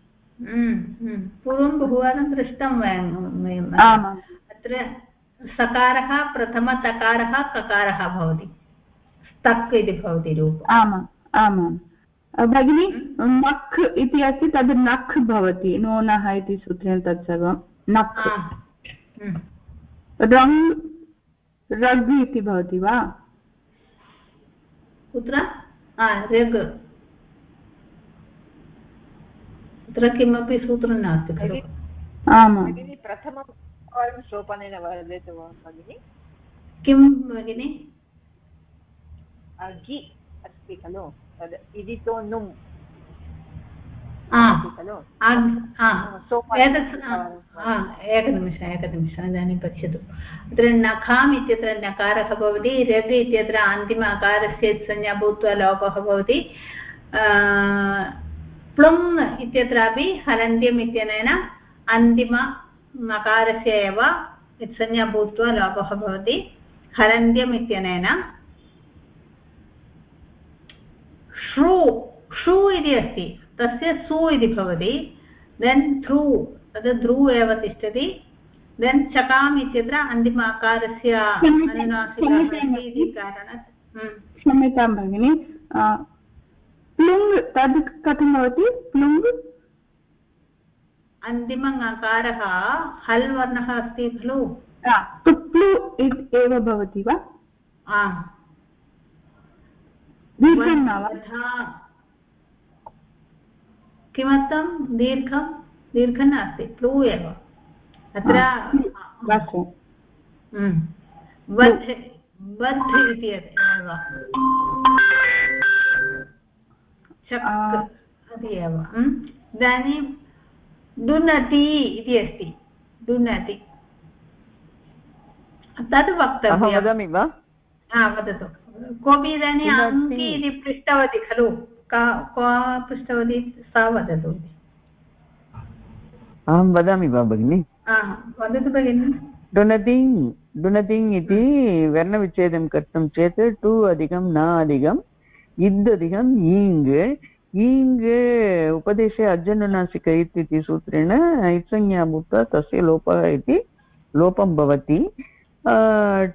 पूर्वं बहुवारं दृष्टं वयम् अत्र सकारः प्रथमतकारः ककारः भवति स्तक् इति भवति रूपम् आमाम् आमाम् भगिनी नख् इति अस्ति तद् नख् भवति नोनः इति सूत्रेण तत् सर्वं नख् रङ् रग् इति भवति वा? कुत्र? रग्। तत्र किमपि सूत्रं नास्ति खलु। आमां प्रथमं सोपानेन वदतु भगिनि? किं भगिनि? अस्ति खलु। तद् इदितो नुम् खलु एकनिमिषम् एकनिमिषम् इदानीं पश्यतु अत्र नखाम् इत्यत्र नकारः भवति रग् इत्यत्र अन्तिम अकारस्य संज्ञा भूत्वा लोपः भवति प्लुङ् इत्यत्रापि हलन्त्यम् इत्यनेन अन्तिम मकारस्य एव संज्ञा भूत्वा लोपः भवति हरन्त्यम् इत्यनेन श्रू श्रू इति अस्ति। तस्य सु इति भवति। देन् ध्रू तद् ध्रू एव तिष्ठति। देन् चकाम् इत्यत्र अन्तिम इति हम्म। क्षम्यतां भगिनि। प्लुङ् तद् कथं भवति? प्लुङ् अन्तिमकारः हल् वर्णः अस्ति खलु। तुप्लु एव भवति वा? दीर्घं न वा किमर्थं दीर्घं? दीर्घं नास्ति प्लू एव। अत्र बध् बध् इति एव। इदानीं दुनति इति अस्ति। दुनति। तद् वक्तव्यं वदामि वा? हा वदतु। कोऽपि इदानीम् अङ्की इति पृष्टवती खलु? का का पृष्टवती सा वदतु। अहं वदामि वा भगिनि? वदतु भगिनि। डुनतिङ् डुनतिङ् इति वर्णविच्छेदं कर्तुं चेत् टु अधिकं न अधिकम् इद् अधिकम् ईङ् ईङ् उपदेशे अजनुनासिक इति सूत्रेण इत्संज्ञा भूत्वा तस्य लोपः इति लोपं भवति।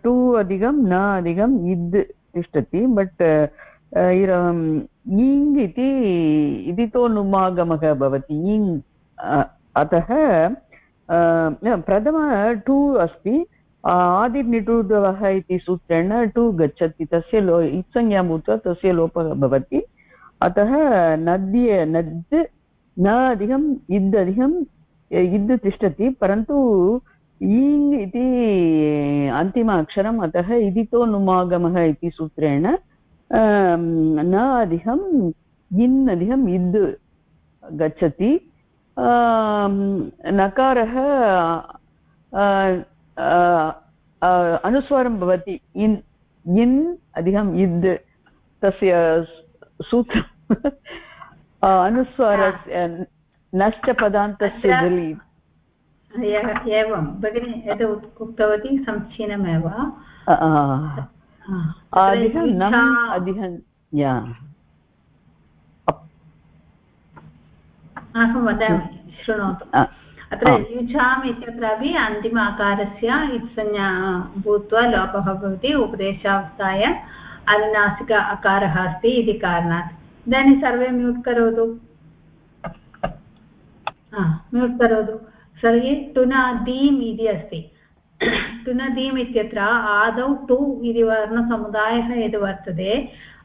टु अधिकं न अधिकम् इद् तिष्ठति बट् ईङ् इति इदितो नुमागमः भवति ईङ् अतः प्रथम टु अस्ति आदिर्निटुदवः इति सूत्रेण टु गच्छति तस्य लो इत्संज्ञा भूत्वा तस्य लोपः भवति अतः नद्य नद् न अधिकम् इद् अधिकम् इद् तिष्ठति परन्तु ईङ् इति अन्तिम अक्षरम् अतः इदितो नुमागमः इति सूत्रेण न अधिकम् इन् अधिकम् इद् गच्छति। नकारः अनुस्वारं भवति। इन् इन् अधिकम् इद् तस्य सूत्रम् अनुस्वारस्य नश्च पदान्तस्य दलि एवं। भगिनि यद् उक्तवती समीचीनमेव अहं वदामि शृणोतु। अत्र युजाम् इत्यत्रापि अन्तिम आकारस्य इत्संज्ञा भूत्वा लोपः भवति उपदेशावस्थायां अनुनासिक अकारः अस्ति इति कारणात्। इदानीं सर्वे म्यूट् करोतु। म्यूट् करोतु। सर्वे टुनादीम् इति अस्ति टुनदीम् इत्यत्र आदौ टु इति वर्णसमुदायः यद् वर्तते,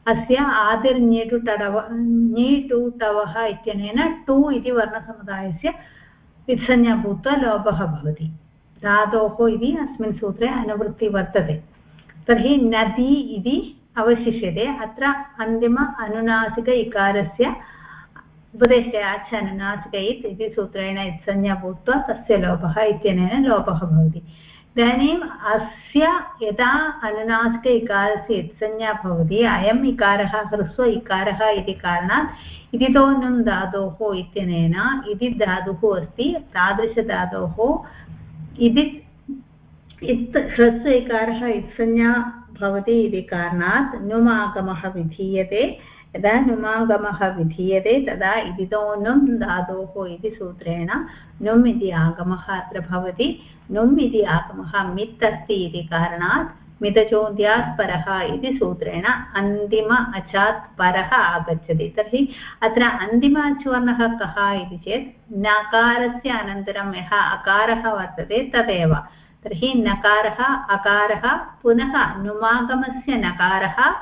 अस्य आदिर्ञेटु टडव ञीटु टवः इत्यनेन टु इति वर्णसमुदायस्य वित्संज्ञा भूत्वा लोपः भवति। धातोः इति अस्मिन् सूत्रे अनुवृत्तिः वर्तते। तर्हि नदी इति अवशिष्यते। अत्र अन्तिम अनुनासिक इकारस्य उपदेशे आच्छ अनुनासिकैत् इति सूत्रेण संज्ञा भूत्वा तस्य लोपः इत्यनेन लोपः भवति इदानीम् अस्य यदा अनुनासिक इकारस्य यत्संज्ञा भवति अयम् इकारः ह्रस्व इकारः इति कारणात् इदितो नुन् धातोः इत्यनेन इति धातुः अस्ति तादृशधातोः इति ह्रस्व इकारः इत्संज्ञा भवति इति कारणात् नुमागमः विधीयते यदा नुमागमः विधीयते तदा इदितो नुम् धातोः इति सूत्रेण नुम् इति आगमः अत्र भवति। नुम् इति आगमः मित् अस्ति इति कारणात् मितचोद्यात् परः इति सूत्रेण अन्तिम अचात् परः आगच्छति। तर्हि अत्र अन्तिम अचुवर्णः कः इति चेत् नकारस्य अनन्तरं यः अकारः वर्तते तदेव। तर्हि नकारः, अकारः, पुनः नुमागमस्य नकारः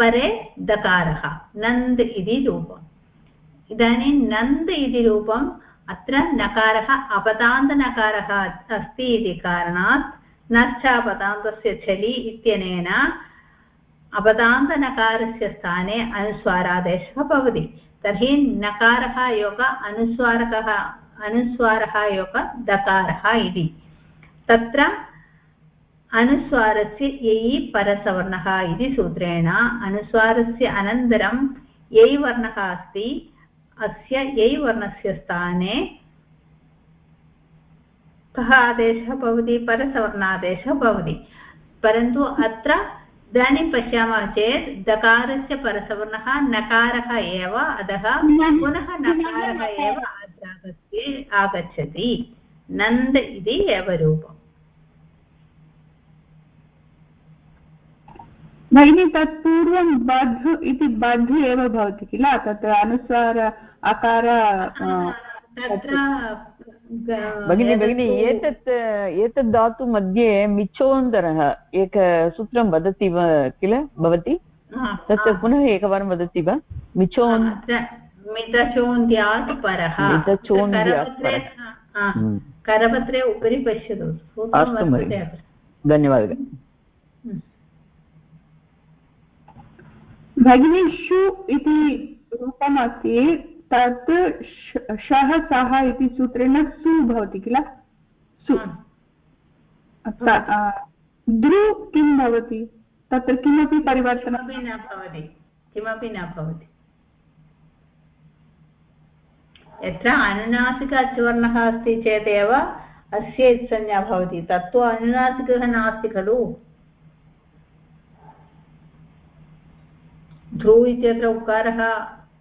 परे दकारः, नन्द् इति रूपम्। इदानीं नन्द् इति रूपम् अत्र नकारः, अपदान्तनकारः अस्ति इति कारणात् नश्चापदान्तस्य चलि इत्यनेन अपदान्तनकारस्य स्थाने अनुस्वारादेशः भवति। तर्हि नकारः योग, अनुस्वारकः, अनुस्वारः योग, दकारः इति। तत्र अनुस्वारस्य यै परसवर्णः इति सूत्रेण अनुस्वारस्य अनन्तरं यै वर्णः अस्ति, अस्य यै वर्णस्य स्थाने कः आदेशः भवति? परसवर्णादेशः भवति। परन्तु अत्र इदानीं पश्यामः चेत् दकारस्य परसवर्णः नकारः एव, अतः पुनः नकारः एव अत्र आगच्छति। नन्द इति एव रूपम्। भगिनी तत् पूर्वं बध् इति बध् एव भवति किल? तत्र अनुस्वार अकार भगिनी भगिनी एतत् एतत् धातु मध्ये मिच्छोन्तरः एकसूत्रं वदति वा किल? भवती? तत् पुनः एकवारं वदति वा? मिच्छोन् परः। हम्म। करपत्रे उपरि पश्यतु। अस्तु धन्यवादः। भगिनी शु इति रूपमस्ति तत् शः सः इति सूत्रेण सु भवति किल? सु। द्रु किं भवति? तत्र किमपि परिवर्तनमपि न भवति किमपि न भवति। यत्र अनुनासिक अचुवर्णः अस्ति चेदेव अस्य संज्ञा भवति। तत्तु अनुनासिकः नास्ति खलु। ध्रुव इत्यत्र उकारः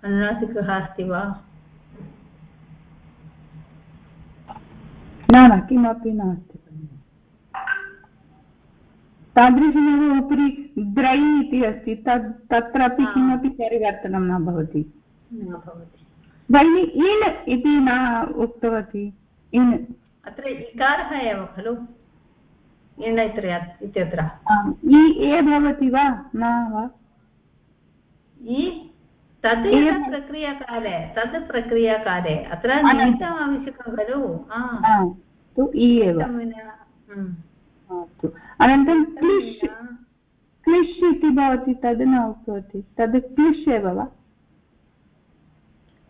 अनुनासिकः अस्ति वा? न न किमपि नास्ति। तादृशमेव उपरि द्रै इति अस्ति तत् तत्रापि किमपि परिवर्तनं न भवति। न भवति। भगिनि इन् इति न उक्तवती। इन्। अत्र इकारः एव खलु? इण् इत्यत्र। इ ए भवति वा? न वा? तद् प्रक्रियाकाले तद् प्रक्रियाकाले अत्र निमित्तम् आवश्यकं खलु तु इ एव अनन्तरं क्लिश् क्लिश् इति भवति तद् न उक्तवती तद् क्लिश् एव वा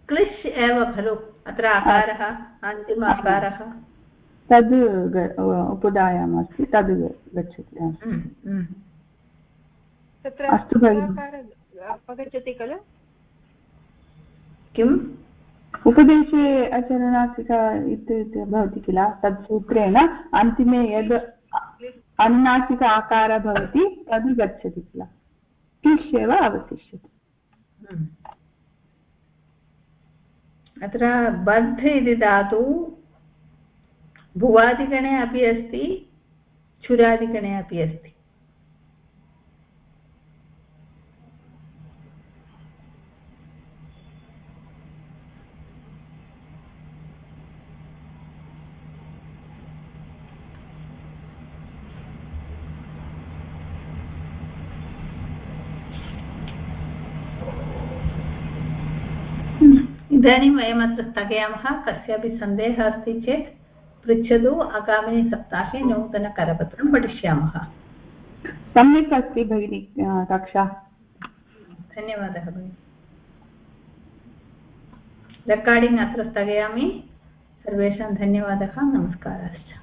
क्लिश् एव खलु अत्र आकारः अन्तिम आकारः तद् उपधायाम् अस्ति तद् गच्छति अस्तु भगिनि अपगच्छति खलु? किम्? उपदेशे अचरणासिका इत्युक्ते भवति किल? तत् सूत्रेण अन्तिमे यद् अनुनासिक आकारः भवति तद् गच्छति किल? किश् एव अवतिष्यति हम्म। अत्र बद्ध इति धातु भुवादिगणे अपि अस्ति छुरादिगणे अपि अस्ति। इदानीं वयम् अत्र स्थगयामः कस्यापि सन्देहः अस्ति चेत् पृच्छतु आगामिनि सप्ताहे नूतनकरपत्रं पठिष्यामः। सम्यक् अस्ति भगिनि कक्षा धन्यवादः भगिनि। रेकार्डिङ्ग् अत्र स्थगयामि। सर्वेषां धन्यवादः नमस्काराश्च।